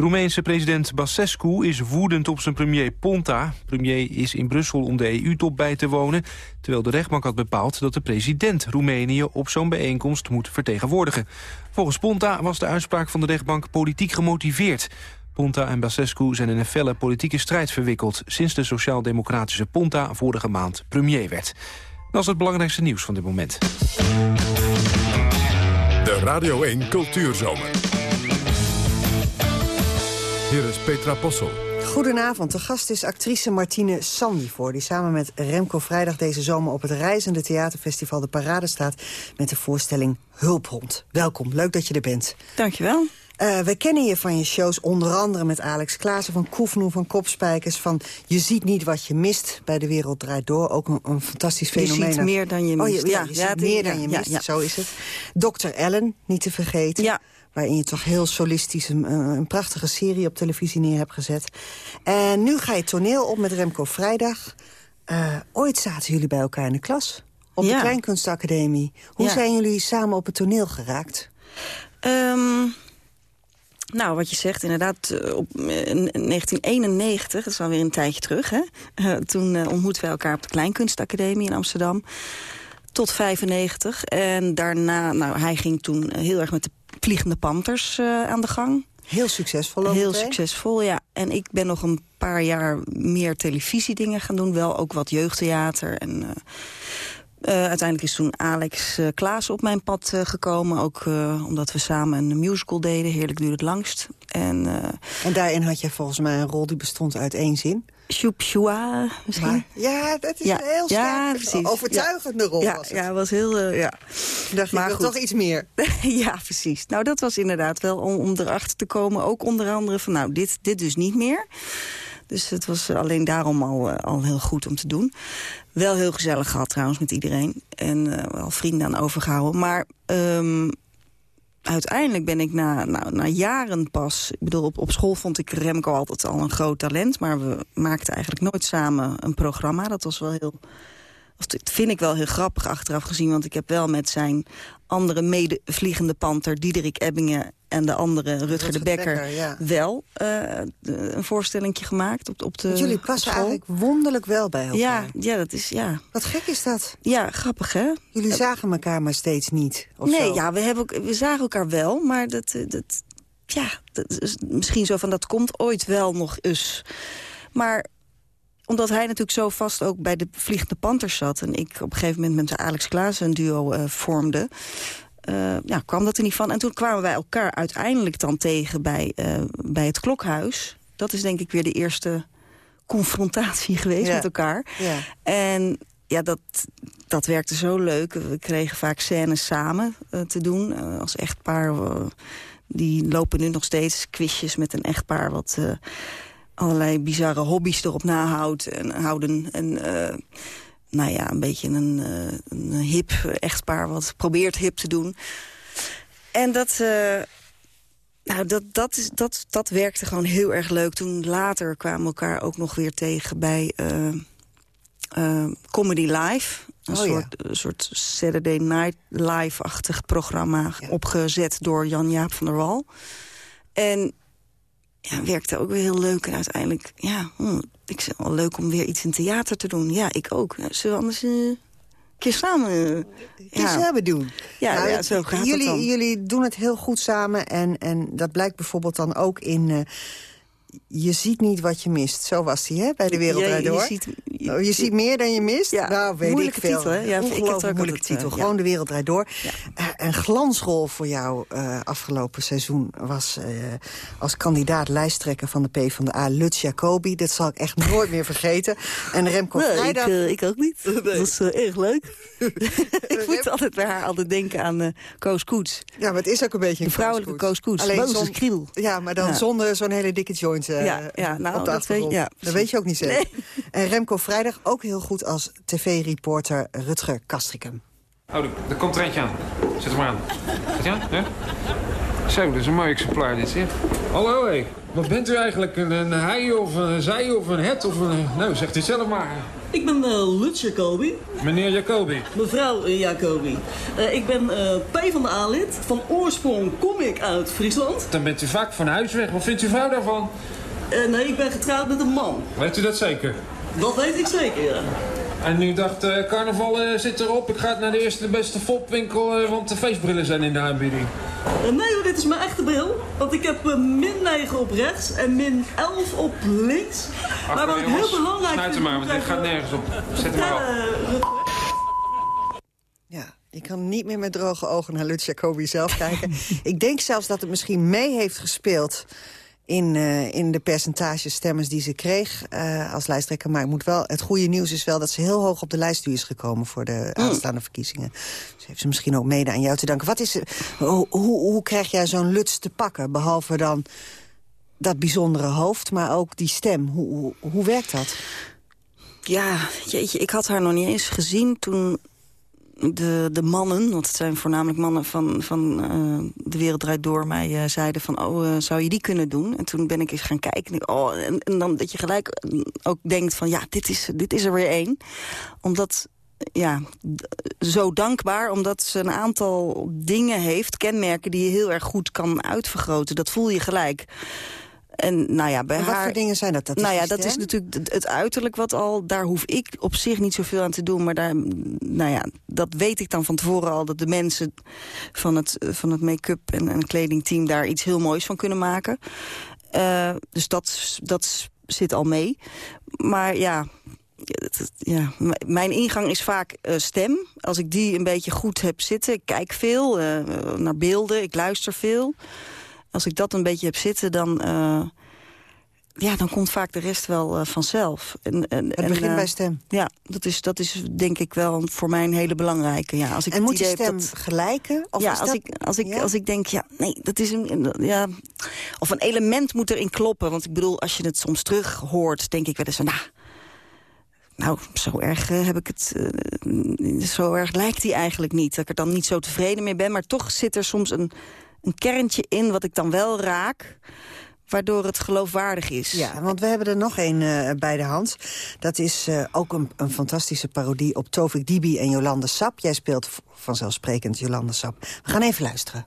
Roemeense president Basescu is woedend op zijn premier Ponta. Premier is in Brussel om de EU-top bij te wonen... terwijl de rechtbank had bepaald dat de president Roemenië... op zo'n bijeenkomst moet vertegenwoordigen. Volgens Ponta was de uitspraak van de rechtbank politiek gemotiveerd. Ponta en Basescu zijn in een felle politieke strijd verwikkeld... sinds de sociaal-democratische Ponta vorige maand premier werd. Dat is het belangrijkste nieuws van dit moment. De Radio 1 Cultuurzomer. Hier is Petra Possel. Goedenavond, de gast is actrice Martine Sandivoor... die samen met Remco Vrijdag deze zomer op het Reizende Theaterfestival... de Parade staat met de voorstelling Hulphond. Welkom, leuk dat je er bent. Dankjewel. Uh, we kennen je van je shows onder andere met Alex Klaassen... van Koefnoe, van Kopspijkers, van Je ziet niet wat je mist... bij De Wereld Draait Door, ook een, een fantastisch Je fenomeen. ziet meer dan je mist. Oh, je, ja, Ja, je ja, ziet die- meer dan ja, je ja, mist, ja. zo is het. Dr. Ellen, niet te vergeten. Ja. Waarin je toch heel solistisch een, een prachtige serie op televisie neer hebt gezet. En nu ga je toneel op met Remco Vrijdag. Eh, ooit zaten jullie bij elkaar in de klas. Op de. Kleinkunstacademie. Hoe Ja. zijn jullie samen op het toneel geraakt? Ehm, nou, wat je zegt, inderdaad, eh, op eh, in 1991, dat is alweer een tijdje terug... Hè? Eh, toen eh, ontmoetten we elkaar op de Kleinkunstacademie in Amsterdam. Tot 95. En daarna, nou, hij ging toen heel erg met de Vliegende Panthers eh, aan de gang. Heel succesvol ook Heel succesvol, ja. En ik ben nog een paar jaar meer televisiedingen gaan doen. Wel ook wat jeugdtheater en... eh, eh, uiteindelijk is toen Alex Klaas op mijn pad gekomen. Ook omdat we samen een musical deden. Heerlijk duurt het langst. En, En daarin had je volgens mij een rol die bestond uit één zin. Sjoa misschien. Maar- ja, dat is Ja, een heel ja, sterk, precies. overtuigende rol ja, was het. Ja, was heel... eh, ja. Dacht ik, wil toch iets meer. [laughs] ja, precies. Nou, dat was inderdaad wel om, om erachter te komen. Ook onder andere van, nou, dit, dit dus niet meer. Dus het was alleen daarom al, eh, al heel goed om te doen. Wel heel gezellig gehad trouwens met iedereen. En eh, wel vrienden aan overgehouden. Maar ehm, uiteindelijk ben ik na, nou, na jaren pas... Ik bedoel, op, op school vond ik Remco altijd al een groot talent. Maar we maakten eigenlijk nooit samen een programma. Dat was wel heel... Dat vind ik wel heel grappig achteraf gezien. Want ik heb wel met zijn andere medevliegende panter... Diederik Ebbingen en de andere Rutger, Rutger de Bekker... Ja. wel eh, een voorstellingje gemaakt op, op de Want jullie passen eigenlijk wonderlijk wel bij elkaar. Ja, ja, dat is... Ja. Wat gek is dat? Ja, grappig, hè? Jullie zagen elkaar maar steeds niet. Of nee, zo. ja, we, hebben, ook- we zagen elkaar wel, maar dat, eh, dat, ja, dat is misschien zo van dat komt ooit wel nog eens. Maar omdat hij natuurlijk zo vast ook bij de Vliegende Panthers zat... en ik op een gegeven moment met Alex Klaassen een duo eh, vormde... eh, ja, kwam dat er niet van. En toen kwamen wij elkaar uiteindelijk dan tegen bij, eh, bij het Klokhuis. Dat is denk ik weer de eerste confrontatie [laughs] geweest Ja. met elkaar. Ja. En ja, dat, dat werkte zo leuk. We kregen vaak scènes samen te doen. als echtpaar. die lopen nu nog steeds quizjes met een echtpaar... wat allerlei bizarre hobby's erop nahoudt en houden. En eh, nou ja, een beetje een, eh, een hip echtpaar... wat probeert hip te doen. En dat... eh, nou, dat, dat, is, dat, dat werkte gewoon heel erg leuk. Toen later kwamen we elkaar ook nog weer tegen bij Comedy Live. Een Oh, soort, soort Saturday Night Live-achtig programma... opgezet door Jan-Jaap van der Wal. En ja, werkte ook weer heel leuk. En uiteindelijk, ja, hm, ik zei wel leuk om weer iets in theater te doen. Ja, ik ook. Ja, Zullen we anders eh, een keer samen... Die samen doen. Ja, Nou, ja, het- zo gaat jullie, het dan. Jullie doen het heel goed samen. En, en dat blijkt bijvoorbeeld dan ook in... eh, je ziet niet wat je mist. Zo was die, hè, bij de Wereld Ja, Draait je Door. ziet- je- Oh, je ziet meer dan je mist? Ja, nou, weet moeilijke ik veel. titel, hè? Ja, Ongelooflijk moeilijke altijd, titel. eh, Gewoon ja. de wereld draait door. Eh, een glansrol voor jou eh, afgelopen seizoen was eh, als kandidaat lijsttrekker van de PvdA, Lutz Jacobi. Dat zal ik echt nooit meer vergeten. En Remco Nee, Vrijdag... ik, eh, ik ook niet. Dat was eh, erg leuk. [laughs] ik moet altijd bij haar altijd denken aan eh Koos Koets. Ja, maar het is ook een beetje een De vrouwelijke Koos Koets. Zon-. Ja, maar dan zonder zo'n hele dikke joint eh, Ja, ja, nou, op de dat achtergrond. weet- ja, dat weet je ook niet zeker. [laughs] En Remco Vrijdag ook heel goed als tv-reporter Rutger Kastrikum. Oh, er, komt er eentje aan. Zet hem maar aan. Zet je aan? Ja? Zo, dat is een mooi exemplaar dit, zeg. Hallo, hé. Wat bent u eigenlijk? Een, een hij of een zij of een het of een... Nou, zegt u zelf maar. Ik ben uh, Lutz Jacobi. Meneer Jacobi. Mevrouw uh, Jacobi. Uh, ik ben uh, P van de A-lid. Van oorsprong kom ik uit Friesland. Dan bent u vaak van huis weg. Wat vindt uw vrouw daarvan? Nee, ik ben getrouwd met een man. Weet u dat zeker? Dat weet ik zeker, ja. En nu dacht uh, carnaval uh, zit erop. Ik ga naar de eerste de beste fopwinkel, uh, want de feestbrillen zijn in de aanbieding. nee hoor, dit is mijn echte bril. Want ik heb min 9 op rechts en min 11 op links. Ach, maar wat ik heel belangrijk Snuit hem maar, want dit gaat nergens op. Zet hem maar op. Ja, ik kan niet meer met droge ogen naar Lutz Jacobi zelf kijken. [laughs] ik denk zelfs dat het misschien mee heeft gespeeld in, uh, in de percentage stemmers die ze kreeg uh, als lijsttrekker. Maar ik moet wel, het goede nieuws is wel dat ze heel hoog op de lijst is gekomen... voor de mm. aanstaande verkiezingen. Dus heeft ze misschien ook mede aan jou te danken. Wat is, hoe, hoe, hoe krijg jij zo'n luts te pakken? Behalve dan dat bijzondere hoofd, maar ook die stem. Hoe, hoe, hoe werkt dat? Ja, jeetje, ik had haar nog niet eens gezien toen de, de mannen, want het zijn voornamelijk mannen van, van uh, De Wereld Draait Door... mij zeiden van, oh, uh, zou je die kunnen doen? En toen ben ik eens gaan kijken. En, oh, en, en, dan dat je gelijk ook denkt van, ja, dit is, dit is er weer één. Omdat, ja, zo dankbaar, omdat ze een aantal dingen heeft... kenmerken die je heel erg goed kan uitvergroten. Dat voel je gelijk. En nou ja, bij en haar... wat voor dingen zijn dat? dat nou ja, dat is natuurlijk het, het uiterlijk wat al... Daar hoef ik op zich niet zoveel aan te doen. Maar daar, nou ja, dat weet ik dan van tevoren al. Dat de mensen van het, van het make-up en, en kledingteam... daar iets heel moois van kunnen maken. Uh, dus dat, dat zit al mee. Maar ja, ja, mijn ingang is vaak uh, stem. Als ik die een beetje goed heb zitten, ik kijk veel uh, naar beelden, ik luister veel. Als ik dat een beetje heb zitten, dan, uh, ja, dan komt vaak de rest wel uh, vanzelf. En, en, het begint en, uh, bij stem? Ja, dat is, dat is denk ik wel voor mij een hele belangrijke. Ja, als ik en moet je stem dat, gelijken? Of ja, als, dat, ik, als, ik, ja? als ik denk, ja, nee, dat is een... Ja, of een element moet erin kloppen. Want ik bedoel, als je het soms terug hoort, denk ik wel eens van... Nou, nou, zo erg heb ik het. Uh, zo erg lijkt hij eigenlijk niet. Dat ik er dan niet zo tevreden mee ben. Maar toch zit er soms een, een kerntje in wat ik dan wel raak waardoor het geloofwaardig is. Ja, want we hebben er nog een uh, bij de hand. Dat is uh, ook een, een, fantastische parodie op Tovik Dibi en Jolande Sap. Jij speelt vanzelfsprekend Jolande Sap. We gaan even luisteren.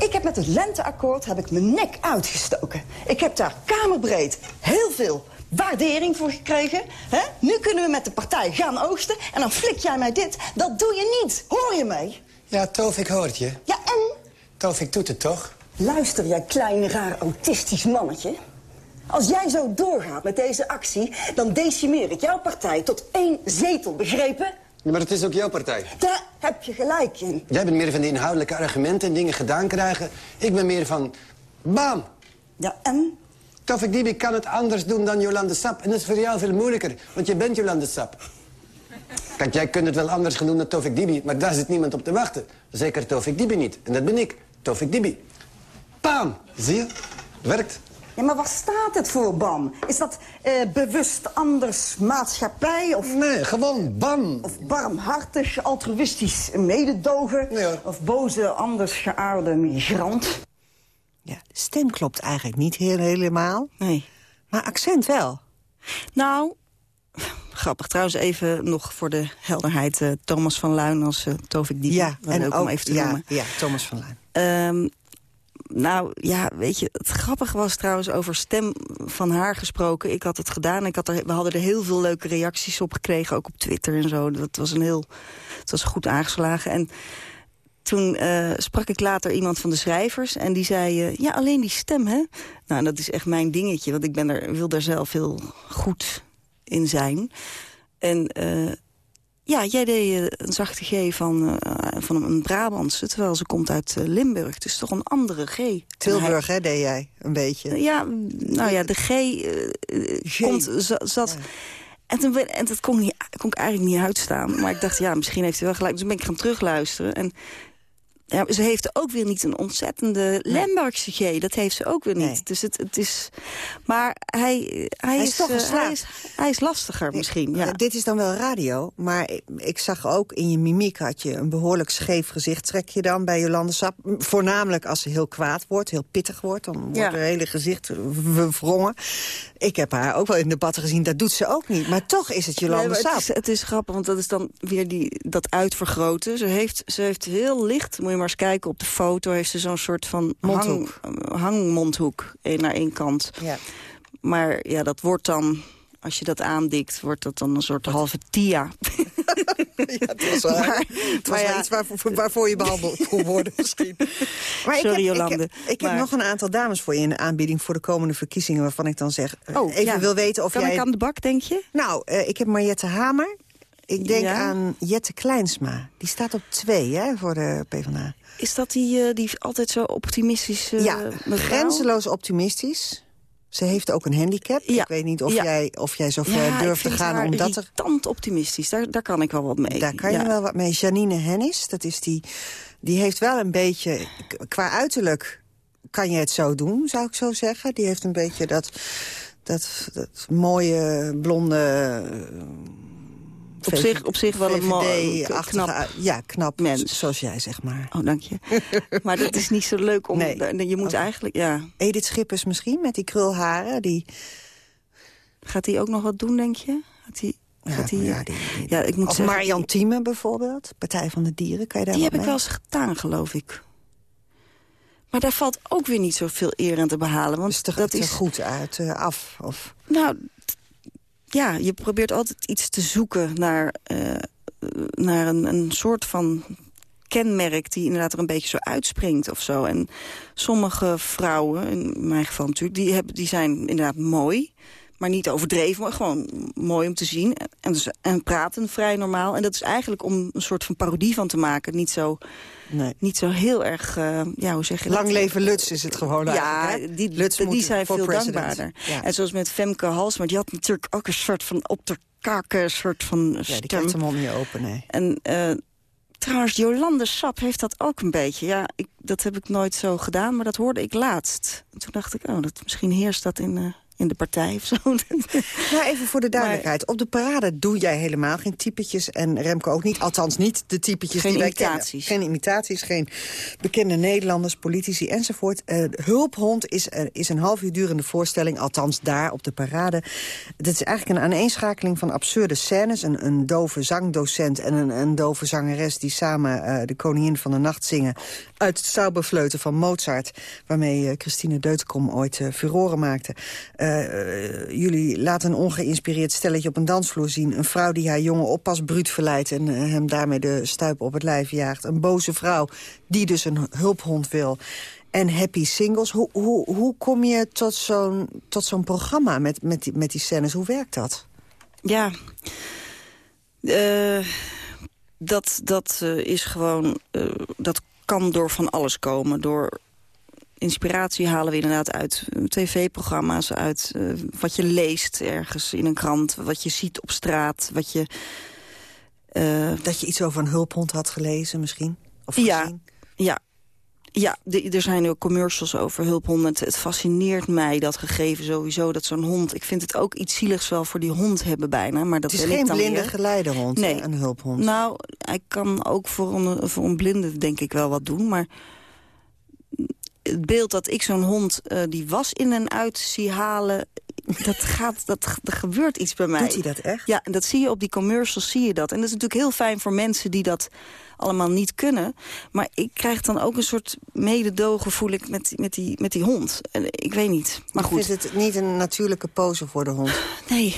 Ik heb met het lenteakkoord heb ik mijn nek uitgestoken. Ik heb daar kamerbreed heel veel waardering voor gekregen. Hè? Nu kunnen we met de partij gaan oogsten en dan flik jij mij dit. Dat doe je niet. Hoor je mij? Ja, Tovik hoort je. Ja, en? Tovik doet het toch? Luister, jij klein, raar, autistisch mannetje. Als jij zo doorgaat met deze actie... dan decimeer ik jouw partij tot één zetel, begrepen? Ja, maar het is ook jouw partij. Daar heb je gelijk in. Jij bent meer van die inhoudelijke argumenten en dingen gedaan krijgen. Ik ben meer van... Bam! Ja, en? Tovik Dibi kan het anders doen dan Jolande Sap. En dat is voor jou veel moeilijker, want je bent Jolande Sap. Kijk, jij kunt het wel anders gaan doen dan Tovik Dibi... maar daar zit niemand op te wachten. Zeker Tovik Dibi niet. En dat ben ik, Tovik Dibi. Bam! Zie je? Werkt. Ja, maar waar staat het voor, BAM? Is dat uh, bewust anders maatschappij? Of, nee, gewoon BAM. Of barmhartig, altruïstisch mededogen? Nee. Of boze, anders geaarde migrant? Ja, de stem klopt eigenlijk niet heel, helemaal. Nee. Maar accent wel. Nou, [laughs] grappig. Trouwens even nog voor de helderheid. Uh, Thomas van Luin als uh, Tovik Dibi. Ja, en ook, om even te ja, noemen. Ja, Thomas van Luin. Um, nou, ja, weet je, het grappige was trouwens over stem van haar gesproken. Ik had het gedaan. Ik had er, we hadden er heel veel leuke reacties op gekregen, ook op Twitter en zo. Dat was een heel, het was goed aangeslagen. En toen uh, sprak ik later iemand van de schrijvers en die zei... Uh, ja, alleen die stem, hè? Nou, dat is echt mijn dingetje, want ik ben er, wil daar zelf heel goed in zijn. En... Uh, ja, jij deed een zachte G van, uh, van een Brabantse, terwijl ze komt uit Limburg. Dus toch een andere G. Tilburg, hè, deed jij, een beetje. Ja, nou ja, de G, G. Komt, zat... Ja. En, toen, en dat kon, niet, kon ik eigenlijk niet uitstaan. Maar ik dacht, ja, misschien heeft hij wel gelijk. Dus ben ik gaan terugluisteren. En Ja, ze heeft ook weer niet een ontzettende Lemberg-CG. Dat heeft ze ook weer niet. Dus het, het is... Maar hij, hij, is is, toch eh, geslaagd. hij, is, hij is lastiger misschien, ja. Eh, dit is dan wel radio, maar ik, ik zag ook in je mimiek... had je een behoorlijk scheef gezicht. Trek je dan bij Jolande Sap? Voornamelijk als ze heel kwaad wordt, heel pittig wordt. Dan wordt Ja. haar hele gezicht v- wrongen. Ik heb haar ook wel in debatten gezien, dat doet ze ook niet. Maar toch is het Jolande Nee, Sap. het, is, het is grappig, want dat is dan weer die, dat uitvergroten. Ze heeft, ze heeft heel licht, moet je maar eens kijken op de foto... heeft ze zo'n soort van hang, eh, hangmondhoek één naar één kant. Ja. Maar ja, dat wordt dan, als je dat aandikt... wordt dat dan een soort halve tia. [laughs] Het was, wel- Maar- het was maar ja. iets waarvoor, waarvoor je behandeld kon worden [laughs] misschien. Maar ik Sorry, heb, Jolande. Ik, heb, ik nog een aantal dames voor je in de aanbieding... voor de komende verkiezingen waarvan ik dan zeg... eh, Oh, even ja. wil weten of Kan jij... ik aan de bak, denk je? Nou, eh, ik heb Mariette Hamer. Ik denk Ja. aan Jette Kleinsma. Die staat op twee hè, voor de PvdA. Is dat die, eh, die altijd zo optimistisch... eh, ja, mevrouw? grenzeloos optimistisch. Ze heeft ook een handicap. Ja. Ik weet niet of, Ja. jij, of jij zo ver durft te gaan omdat er... irritant optimistisch. Daar, daar kan ik wel wat mee. Daar kan je wel wat mee. Janine Hennis, dat is die, die heeft wel een beetje... Qua uiterlijk kan je het zo doen, zou ik zo zeggen. Die heeft een beetje dat, dat, dat mooie, blonde... Op zich- op zich wel een mo- VVD-achtige knap Ja, knap, mens. zoals jij, zeg maar. Oh, dank je. [laughs] maar dat is niet zo leuk om... Nee. Je moet eigenlijk... Ja. Edith Schippers misschien, met die krulharen. Die... Gaat hij ook nog wat doen, denk je? Gaat hij... Hij ja, ja, ik moet of zeggen, Marian Thieme bijvoorbeeld, Partij van de Dieren. Kan je daar die heb ik wel eens gedaan, geloof ik. Maar daar valt ook weer niet zoveel eer aan te behalen. Want dat dat is goed uit, eh, af. Of... Nou, ja, je probeert altijd iets te zoeken naar, eh, naar een, een soort van kenmerk die inderdaad er een beetje zo uitspringt of zo. En sommige vrouwen, in mijn geval natuurlijk, die, hebben, die zijn inderdaad mooi. Maar niet overdreven, maar gewoon mooi om te zien. En, dus, en praten vrij normaal. En dat is eigenlijk om een soort van parodie van te maken. Niet zo, nee. niet zo heel erg, eh, ja, hoe zeg je dat? Lang leven Lutz is het gewoon Ja, hè? die, zijn veel president. dankbaarder. Ja. En zoals met Femke Halsma, die had natuurlijk ook een soort van op de kaken een soort van Ja, stem. die krijgt de mond niet open, nee. En eh, trouwens, Jolande Sap heeft dat ook een beetje. Ja, ik, dat heb ik nooit zo gedaan, maar dat hoorde ik laatst. En toen dacht ik, oh, dat, misschien heerst dat in, eh, in de partij of zo. [laughs] Nou, even voor de duidelijkheid. Op de parade doe jij helemaal geen typetjes en Remco ook niet. Althans niet de typetjes die wij imitaties. kennen. Geen imitaties, geen bekende Nederlanders, politici enzovoort. Eh, Hulphond is, er is een half uur durende voorstelling, althans daar op de parade. Het is eigenlijk een aaneenschakeling van absurde scènes. Een, een dove zangdocent en een, een dove zangeres... die samen eh, de Koningin van de Nacht zingen... uit het Zauberfleuten van Mozart... waarmee eh, Christine Deutenkom ooit eh, furoren maakte. Eh, eh, jullie laten een ongeïnspireerd stelletje op een dansvloer zien. Een vrouw die haar jonge oppas bruut verleidt... en eh, hem daarmee de stuip op het lijf jaagt. Een boze vrouw die dus een hulphond wil. En happy singles. Hoe, hoe, hoe kom je tot zo'n zo'n programma met, met, die, met die scènes? Hoe werkt dat? Ja, dat, dat is gewoon... dat kan door van alles komen. Door inspiratie halen we inderdaad uit eh, tv-programma's... uit eh, wat je leest ergens in een krant, wat je ziet op straat... wat je... eh, Dat je iets over een hulphond had gelezen misschien? Of ja, gezien? ja. Ja, de- er zijn ook commercials over hulphonden. Het, het fascineert mij, dat gegeven sowieso, dat zo'n hond... Ik vind het ook iets zieligs wel voor die hond hebben bijna. Maar dat Het is ik geen dan blinde weer. geleidehond, Nee. een hulphond. Nou, hij kan ook voor een, voor een blinde denk ik wel wat doen. Maar het beeld dat ik zo'n hond eh, die was in en uit zie halen... Dat gaat, dat, er gebeurt iets bij mij. Doet hij dat echt? Ja, en dat zie je op die commercials, zie je dat. En dat is natuurlijk heel fijn voor mensen die dat allemaal niet kunnen. Maar ik krijg dan ook een soort mededogen, voel ik, met, met, die, met die hond. En ik weet niet. Maar goed. vind het niet een natuurlijke pose voor de hond. Nee,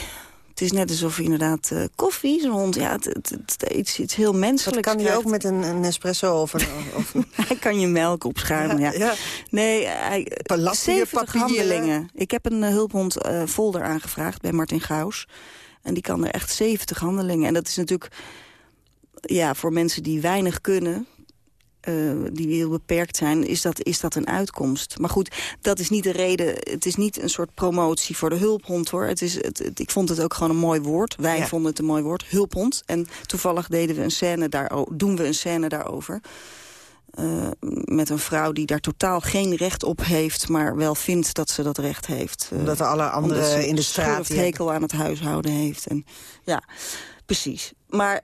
het is net alsof je inderdaad eh, koffie, zo'n hond, ja, het, het, het- iets, iets heel Dat menselijks kan hij ook met een, een espresso of een... [laughs] Of Hij kan je melk opschuimen, ja. Ja, ja. Nee, hij, Belastingpapieren. 70 handelingen. Ik heb een eh, hulphond eh, folder aangevraagd bij Martin Gaus. En die kan er echt 70 handelingen. En dat is natuurlijk ja, voor mensen die weinig kunnen... eh, die heel beperkt zijn, is dat, is dat een uitkomst. Maar goed, dat is niet de reden. Het is niet een soort promotie voor de hulphond, hoor. Het is, het, het- ik vond het ook gewoon een mooi woord. Wij Ja. vonden het een mooi woord, hulphond. En toevallig deden we een scène daarover, doen we een scène daarover. eh, met een vrouw die daar totaal geen recht op heeft... maar wel vindt dat ze dat recht heeft. Eh, Omdat alle anderen in de straat hekel aan het huishouden heeft. En, ja, precies. Maar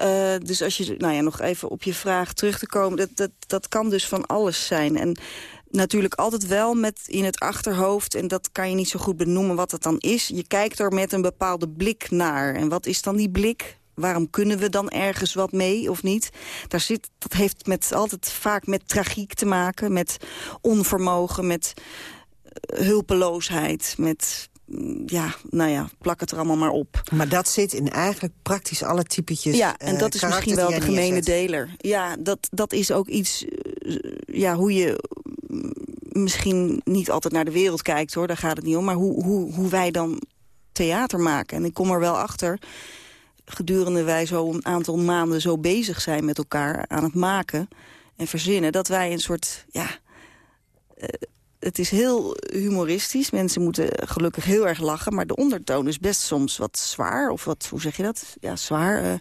eh, dus als je, nou ja, nog even op je vraag terug te komen... dat, dat, dat kan dus van alles zijn. En natuurlijk altijd wel met in het achterhoofd... en dat kan je niet zo goed benoemen wat het dan is. Je kijkt er met een bepaalde blik naar. En wat is dan die blik? Waarom kunnen we dan ergens wat mee of niet? Daar zit, dat heeft met, altijd vaak met tragiek te maken, met onvermogen, met eh, hulpeloosheid, met ja, nou ja, plak het er allemaal maar op. Maar dat zit in eigenlijk praktisch alle typetjes Ja, en eh, dat is misschien wel de gemene deler. Ja, dat, dat is ook iets, eh, ja, hoe je mm, misschien niet altijd naar de wereld kijkt, hoor. Daar gaat het niet om. Maar hoe, hoe, hoe wij dan theater maken. En ik kom er wel achter, gedurende wij zo een aantal maanden zo bezig zijn met elkaar aan het maken en verzinnen, dat wij een soort, ja, eh, het is heel humoristisch. Mensen moeten gelukkig heel erg lachen. Maar de ondertoon is best soms wat zwaar. Of wat, hoe zeg je dat? Ja, zwaar. eh,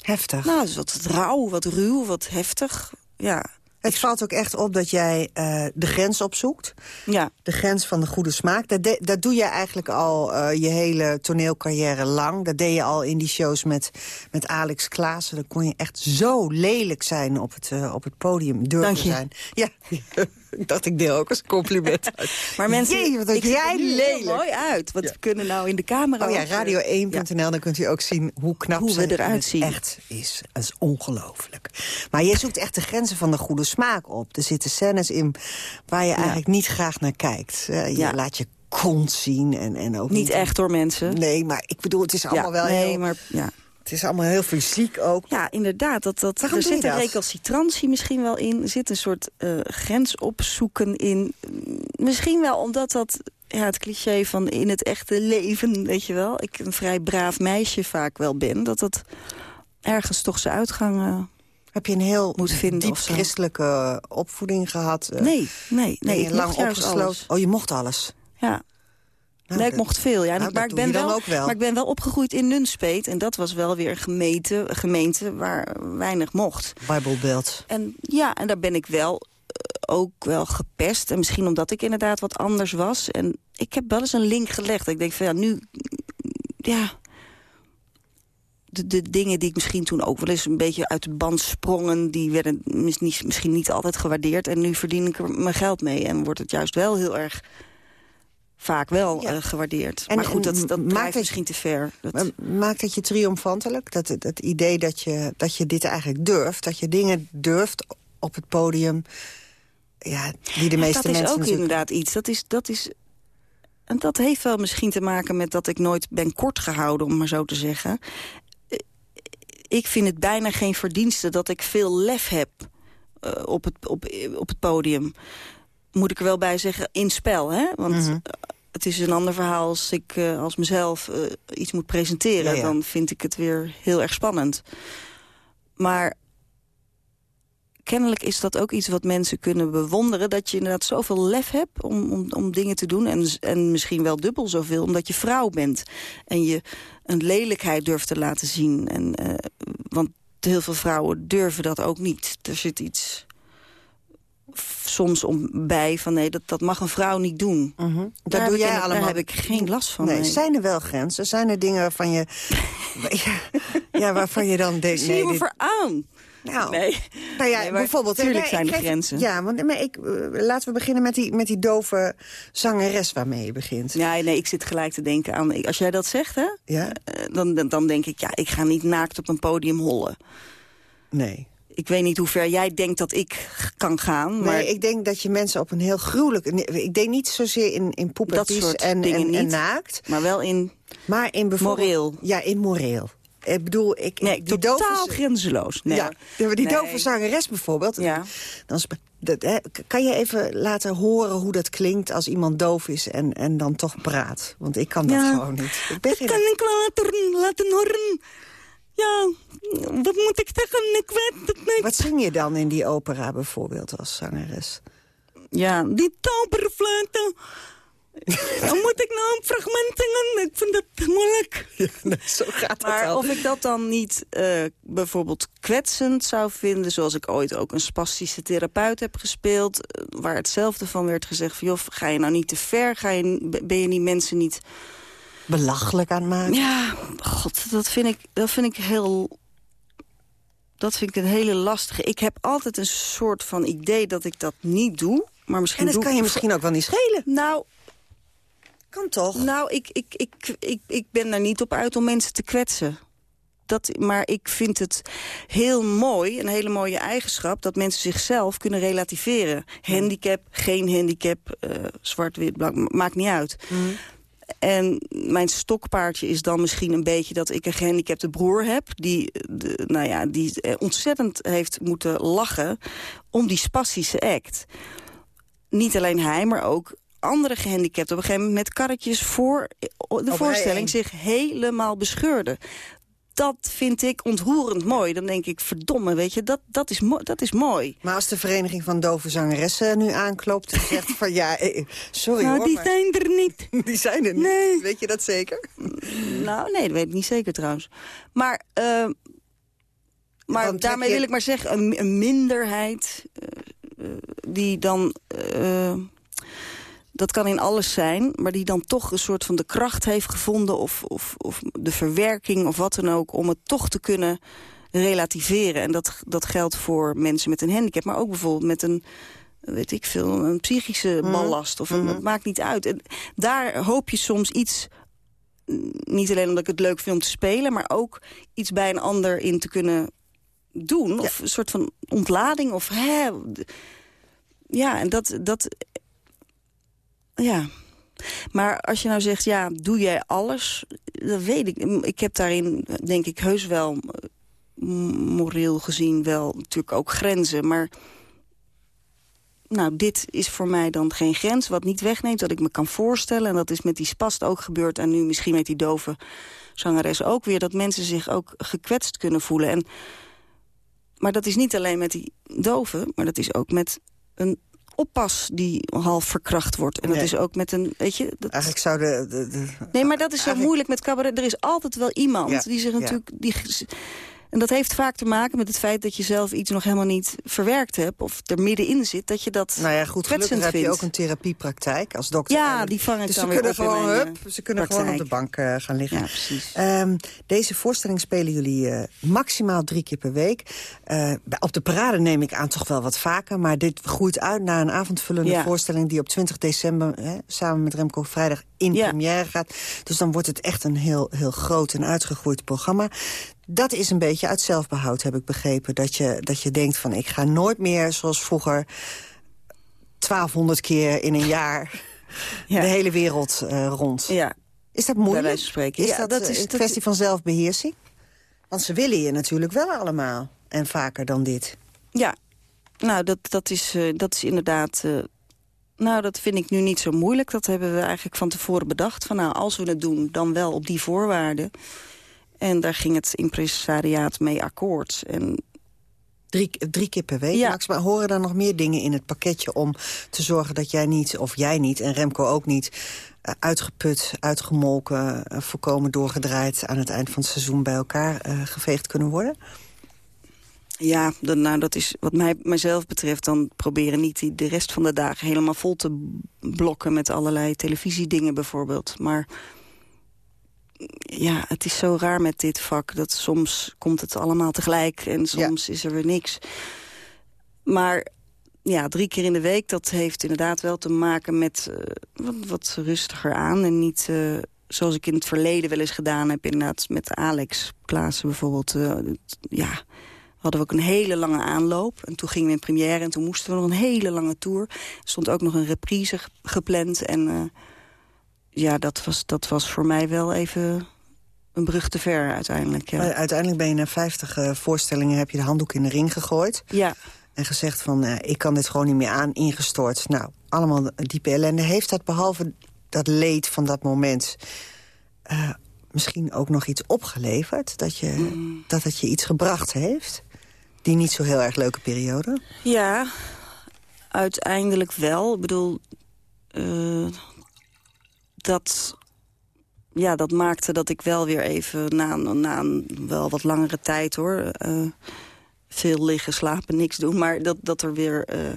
Heftig. nou, is wat rauw, wat ruw, wat heftig. Ja. Het valt ook echt op dat jij eh, de grens opzoekt. Ja. De grens van de goede smaak. Dat, de- dat doe je eigenlijk al eh, je hele toneelcarrière lang. Dat deed je al in die shows met, met Alex Klaassen. Dan kon je echt zo lelijk zijn op het, op het podium. Durven Dank je. zijn. Ja, [laughs] [laughs] ik dacht ik deel ook als compliment uit. Maar mensen, Jee, wat ik jij er lelijk. mooi uit. Wat we kunnen nou in de camera... Oh ja, eh, radio1.nl, dan kunt u ook zien hoe knap Hoe we ze eruit zien. echt is. Dat is ongelooflijk. Maar je zoekt echt de grenzen van de goede smaak op. Er zitten scènes in waar je eigenlijk niet graag naar kijkt. Eh, je Ja. laat je kont zien en, en ook Niet echt door mensen. Nee, maar ik bedoel, het is allemaal wel nee, heel... maar ja. Het is allemaal heel fysiek ook. Ja, inderdaad. Dat, dat, Waarom er zit een recalcitrantie misschien wel in. Er zit een soort eh, grens opzoeken in. Misschien wel omdat dat... Ja, het cliché van in het echte leven, weet je wel. Ik een vrij braaf meisje vaak wel ben. Dat dat ergens toch zijn uitgang eh, Heb je een heel moet vinden diep of zo. christelijke opvoeding gehad? eh? Nee, nee, nee. Ik lang opgesloten? alles. Oh, je mocht alles? Ja. Nee, ik dat- mocht veel, ja. nou, maar, ik ben wel, maar ik ben wel opgegroeid in Nunspeet. En dat was wel weer een gemeente, een gemeente waar weinig mocht. Bijbelbeeld. En ja, en daar ben ik wel eh, ook wel gepest. En misschien omdat ik inderdaad wat anders was. En ik heb wel eens een link gelegd. Ik denk van ja, nu... Ja... De, de dingen die ik misschien toen ook wel eens een beetje uit de band sprongen... die werden mis- niet- misschien niet altijd gewaardeerd. En nu verdien ik er mijn geld mee. En wordt het juist wel heel erg vaak wel eh, gewaardeerd. En- maar goed, dat, dat maakt het- misschien te ver. Dat, Maakt dat je triomfantelijk? Dat, het- het idee dat je, dat je dit eigenlijk durft? Dat je dingen durft op het podium... Ja, die de meeste dat is mensen ook natuurlijk... inderdaad iets. Dat is, dat is, en dat heeft wel misschien te maken met dat ik nooit ben kort gehouden, om maar zo te zeggen. Eh, Ik vind het bijna geen verdienste dat ik veel lef heb eh, op, het, op, op het podium. Moet ik er wel bij zeggen, in spel. Hè? Want Mhm. eh, het is een ander verhaal als ik eh, als mezelf eh, iets moet presenteren. Ja, ja. Dan vind ik het weer heel erg spannend. Maar kennelijk is dat ook iets wat mensen kunnen bewonderen. Dat je inderdaad zoveel lef hebt om, om, om dingen te doen. En, en misschien wel dubbel zoveel, omdat je vrouw bent. En je een lelijkheid durft te laten zien. En, want heel veel vrouwen durven dat ook niet. Er zit iets soms om bij van nee, dat, dat mag een vrouw niet doen. Daar, Daar, doe ik jij allemaal. daar heb ik geen last van. Nee, nee. zijn er wel grenzen? Zijn er dingen waarvan je... [laughs] ja, ja, waarvan je dan denkt... Zie nee, je me voor aan? Nou, Nee. Nou ja, Nee, bijvoorbeeld... tuurlijk zijn er grenzen. Ja, want maar ik, eh, laten we beginnen met die, met die dove zangeres waarmee je begint. Ja, nee, ik zit gelijk te denken aan... Als jij dat zegt, hè, Ja? eh, dan, dan, dan denk ik... ja, ik ga niet naakt op een podium hollen. Nee. Ik weet niet hoe ver jij denkt dat ik kan gaan. Maar Nee, ik denk dat je mensen op een heel gruwelijk... Ik denk niet zozeer in, in poepertjes en, en, naakt. Maar wel in Maar in bijvoorbeeld... moreel. Ja, in moreel. Ik bedoel, ik, Nee, die totaal dove, grenzeloos. Nee. ja, die Nee. dove zangeres bijvoorbeeld. Ja. Dan, dat, hè, kan je even laten horen hoe dat klinkt als iemand doof is en, en dan toch praat? Want ik kan dat Ja. gewoon niet. Ik ben Dat geen- kan ik laten, laten horen. Ja, wat moet ik zeggen? Ik weet het niet. Wat zing je dan in die opera bijvoorbeeld als zangeres? Ja, die toverfluiten. Dan moet ik nou een fragment zingen. Ik vind dat moeilijk. [laughs] zo gaat maar wel. of ik dat dan niet eh, bijvoorbeeld kwetsend zou vinden... zoals ik ooit ook een spastische therapeut heb gespeeld... eh, waar hetzelfde van werd gezegd van... joh, ga je nou niet te ver? Ga je, ben je die mensen niet... Belachelijk aan maken? Ja, god, dat vind ik, dat vind ik heel... Dat vind ik een hele lastige. Ik heb altijd een soort van idee dat ik dat niet doe. Maar misschien En dat kan je misschien ook wel niet schelen. Nou, kan toch? Nou, ik, ik, ik, ik, ik ben er niet op uit om mensen te kwetsen. Dat, maar ik vind het heel mooi, een hele mooie eigenschap... dat mensen zichzelf kunnen relativeren. Handicap, geen handicap, eh, zwart, wit, blank, maakt niet uit. En mijn stokpaardje is dan misschien een beetje dat ik een gehandicapte broer heb... die, de, nou ja, die eh, ontzettend heeft moeten lachen om die spastische act. Niet alleen hij, maar ook andere gehandicapten... op een gegeven moment met karretjes voor de rij voorstelling zich helemaal bescheurden. Dat vind ik ontroerend mooi. Dan denk ik, verdomme, weet je, dat, dat, is, dat is mooi. Maar als de Vereniging van Dove Zangeressen nu aanklopt en zegt van ja, eh, sorry Nou, hoor. die maar- zijn er niet. [laughs] die zijn er niet. Nee. Weet je dat zeker? Nou, nee, dat weet ik niet zeker trouwens. Maar, eh, maar daarmee je- wil ik maar zeggen, een, een minderheid eh, eh, die dan... eh, dat kan in alles zijn, maar die dan toch een soort van de kracht heeft gevonden... of, of, of de verwerking of wat dan ook, om het toch te kunnen relativeren. En dat, dat geldt voor mensen met een handicap, maar ook bijvoorbeeld met een weet ik veel, een psychische ballast. Of een, het maakt niet uit. En daar hoop je soms iets, niet alleen omdat ik het leuk vind om te spelen... maar ook iets bij een ander in te kunnen doen. Of een soort van ontlading. Of, hè, ja, en dat, dat... Ja. Maar als je nou zegt, ja, doe jij alles? Dat weet ik. Ik heb daarin, denk ik, heus wel... eh, moreel gezien wel natuurlijk ook grenzen. Maar nou, dit is voor mij dan geen grens. Wat niet wegneemt dat ik me kan voorstellen. En dat is met die spast ook gebeurd. En nu misschien met die dove zangeres ook weer. Dat mensen zich ook gekwetst kunnen voelen. En, maar dat is niet alleen met die dove. Maar dat is ook met een oppas die half verkracht wordt. En dat Nee. is ook met een, weet je... Dat... Eigenlijk zou de... de, de- Nee, maar dat is zo moeilijk met cabaret. Er is altijd wel iemand Ja, die zich natuurlijk... Die, en dat heeft vaak te maken met het feit dat je zelf iets nog helemaal niet verwerkt hebt... of er middenin zit, dat je dat Nou ja, goed, gelukkig kwetsend heb je vindt. ook een therapiepraktijk als dokter. Ja, En- die vang ik dus dan ze weer kunnen gewoon, hup, eh, ze kunnen gewoon op de bank eh, gaan liggen. Ja, precies. Ehm, deze voorstelling spelen jullie eh, maximaal drie keer per week. Op de parade neem ik aan toch wel wat vaker. Maar dit groeit uit naar een avondvullende Ja. voorstelling... die op 20 december hè, samen met Remco vrijdag in Ja. première gaat. Dus dan wordt het echt een heel, heel groot en uitgegroeid programma. Dat is een beetje uit zelfbehoud, heb ik begrepen. Dat je, dat je denkt van ik ga nooit meer zoals vroeger... 1200 keer in een jaar [laughs] Ja. de hele wereld eh, rond. Ja. Is dat moeilijk? spreken. Is Ja, dat, dat is- een kwestie van zelfbeheersing? Want ze willen je natuurlijk wel allemaal. En vaker dan dit. Ja, nou, dat, dat, is, eh, dat is inderdaad... eh, nou, dat vind ik nu niet zo moeilijk. Dat hebben we eigenlijk van tevoren bedacht. Van nou, als we het doen, dan wel op die voorwaarden. En daar ging het impresariaat mee akkoord. En Drie, drie keer per week, Ja. Max. Maar horen er nog meer dingen in het pakketje om te zorgen dat jij niet, of jij niet, en Remco ook niet... eh, uitgeput, uitgemolken, eh, volkomen doorgedraaid... aan het eind van het seizoen bij elkaar eh, geveegd kunnen worden? Ja, dan, nou, dat is wat mij, mijzelf betreft... dan proberen niet die, de rest van de dagen helemaal vol te blokken... met allerlei televisiedingen bijvoorbeeld. Maar ja, het is zo raar met dit vak... dat soms komt het allemaal tegelijk en soms is er weer niks. Maar ja, drie keer in de week, dat heeft inderdaad wel te maken met... eh, wat, wat rustiger aan en niet... eh, Zoals ik in het verleden wel eens gedaan heb, inderdaad, met Alex Klaassen bijvoorbeeld. het- ja, hadden we ook een hele lange aanloop. En toen gingen we in première en toen moesten we nog een hele lange tour. Er stond ook nog een reprise ge- gepland. En ja, dat was, dat was voor mij wel even een brug te ver uiteindelijk. Ja. Maar uiteindelijk ben je na 50 eh, voorstellingen... heb je de handdoek in de ring gegooid. Ja. En gezegd van, eh, ik kan dit gewoon niet meer aan, ingestort. Nou, allemaal diepe ellende. Heeft dat behalve dat leed van dat moment... eh, misschien ook nog iets opgeleverd? Dat, je, Mm. dat het je iets gebracht heeft? Die niet zo heel erg leuke periode? Ja, uiteindelijk wel. Ik bedoel, eh, dat, ja, dat maakte dat ik wel weer even na, na een wel wat langere tijd hoor... eh, veel liggen, slapen, niks doen. Maar dat, dat er weer eh,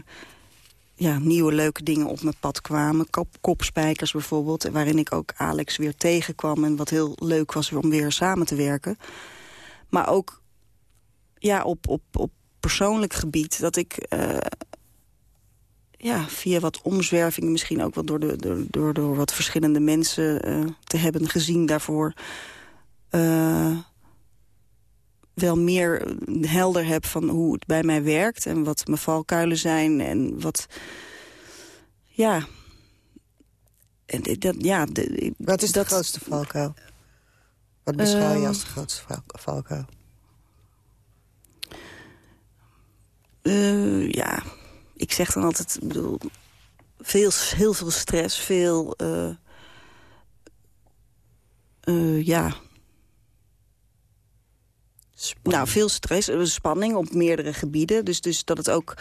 ja, nieuwe leuke dingen op mijn pad kwamen. Kop, kopspijkers bijvoorbeeld, waarin ik ook Alex weer tegenkwam. En wat heel leuk was om weer samen te werken. Maar ook ja, op, op, op persoonlijk gebied dat ik... eh, ja, via wat omzwervingen, misschien ook wel door, de, door, door, door wat verschillende mensen eh, te hebben gezien daarvoor... eh, wel meer helder heb van hoe het bij mij werkt... en wat mijn valkuilen zijn en wat... Ja... En dat, ja de- Wat is dat, de grootste valkuil? Wat beschouw je Ehm, als de grootste val- valkuil? Eh, ja, ik zeg dan altijd, ik bedoel, veel, heel veel stress, veel, eh, eh, ja... Nou, veel stress, eh, spanning op meerdere gebieden. Dus, dus dat het ook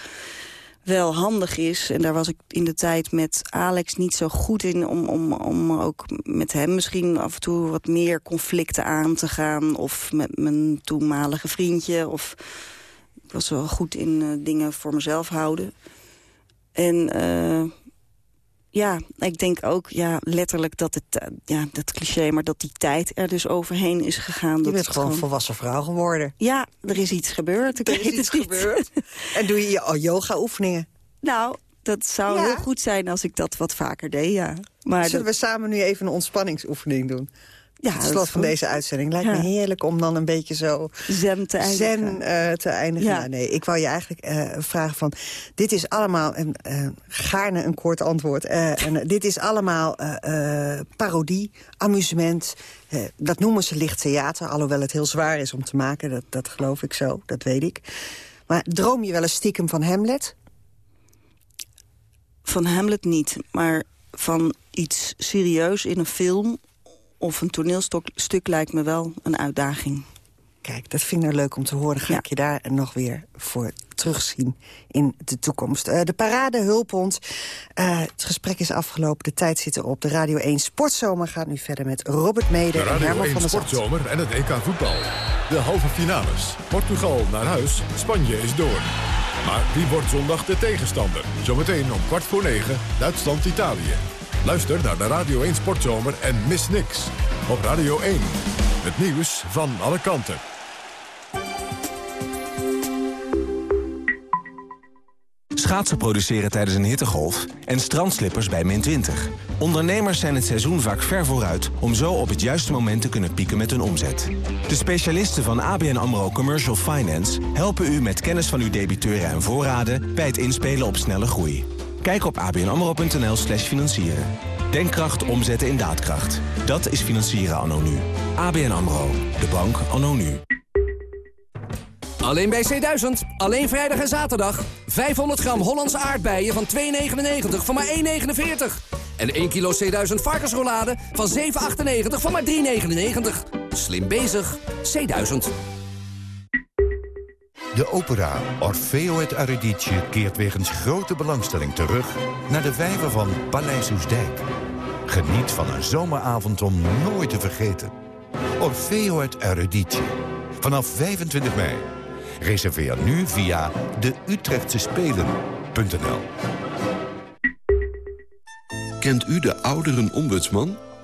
wel handig is. En daar was ik in de tijd met Alex niet zo goed in... om, om, om ook met hem misschien af en toe wat meer conflicten aan te gaan. Of met mijn toenmalige vriendje. Of ik was wel goed in eh, dingen voor mezelf houden. En eh, ja, ik denk ook ja, letterlijk dat het, eh, ja, dat cliché, maar dat die tijd er dus overheen is gegaan. Je dat bent gewoon een volwassen vrouw geworden. Ja, er is iets gebeurd. Ik Er is iets gebeurd. En doe je je al yoga-oefeningen? Nou, dat zou Ja. heel goed zijn als ik dat wat vaker deed, ja. Maar Zullen dat- we samen nu even een ontspanningsoefening doen? Ja, dat slot van deze uitzending. Lijkt Ja. me heerlijk om dan een beetje zo... Zen te eindigen. Zen eh, te eindigen. Ja. Ja, nee, ik wou je eigenlijk eh, vragen van... Dit is allemaal, een eh, gaarne een kort antwoord... en, dit is allemaal parodie, amusement. dat noemen ze licht theater, alhoewel het heel zwaar is om te maken. Dat, dat geloof ik zo, dat weet ik. Maar droom je wel eens stiekem van Hamlet? Van Hamlet niet, maar van iets serieus in een film... of een toneelstuk stuk lijkt me wel een uitdaging. Kijk, dat vind ik nou leuk om te horen. Ga ik je daar nog weer voor terugzien in de toekomst. Eh, de parade Hulphond. Eh, het gesprek is afgelopen. De tijd zit erop. De Radio 1 Sportzomer gaat nu verder met Robert Mede De en Radio Herman 1 van der Zand. Sportzomer en het EK voetbal. De halve finales. Portugal naar huis, Spanje is door. Maar wie wordt zondag de tegenstander? Zometeen om kwart voor negen, Duitsland-Italië. Luister naar de Radio 1 Sportzomer en mis niks. Op Radio 1. Het nieuws van alle kanten. Schaatsen produceren tijdens een hittegolf en strandslippers bij min 20. Ondernemers zijn het seizoen vaak ver vooruit... om zo op het juiste moment te kunnen pieken met hun omzet. De specialisten van ABN AMRO Commercial Finance... helpen u met kennis van uw debiteuren en voorraden... bij het inspelen op snelle groei. Kijk op abnamro.nl slash financieren. Denkkracht omzetten in daadkracht. Dat is financieren anno nu. ABN AMRO. De bank anno nu. Alleen bij C1000. Alleen vrijdag en zaterdag. 500 gram Hollandse aardbeien van 2,99 voor maar 1,49. En 1 kilo C1000 varkensrollade van 7,98 voor maar 3,99. Slim bezig. C1000. De opera Orfeo et Eurydice keert wegens grote belangstelling terug... naar de vijver van Paleis Oesdijk. Geniet van een zomeravond om nooit te vergeten. Orfeo et Eurydice. Vanaf 25 mei. Reserveer nu via de Utrechtse Spelen.nl. Kent u de ouderenombudsman?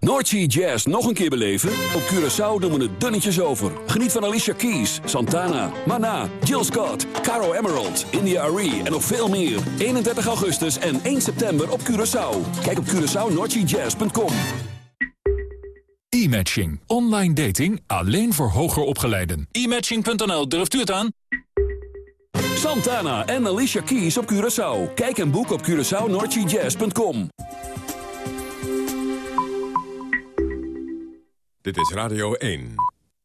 Noordsea Jazz nog een keer beleven? Op Curaçao doen we het dunnetjes over. Geniet van Alicia Keys, Santana, Mana, Jill Scott, Caro Emerald, India Arie en nog veel meer. 31 augustus en 1 september op Curaçao. Kijk op CuraçaoNoordseaJazz.com. E-matching. Online dating alleen voor hoger opgeleiden. E-matching.nl, durft u het aan? Santana en Alicia Keys op Curaçao. Kijk en boek op CuraçaoNoordseaJazz.com. Dit is Radio 1.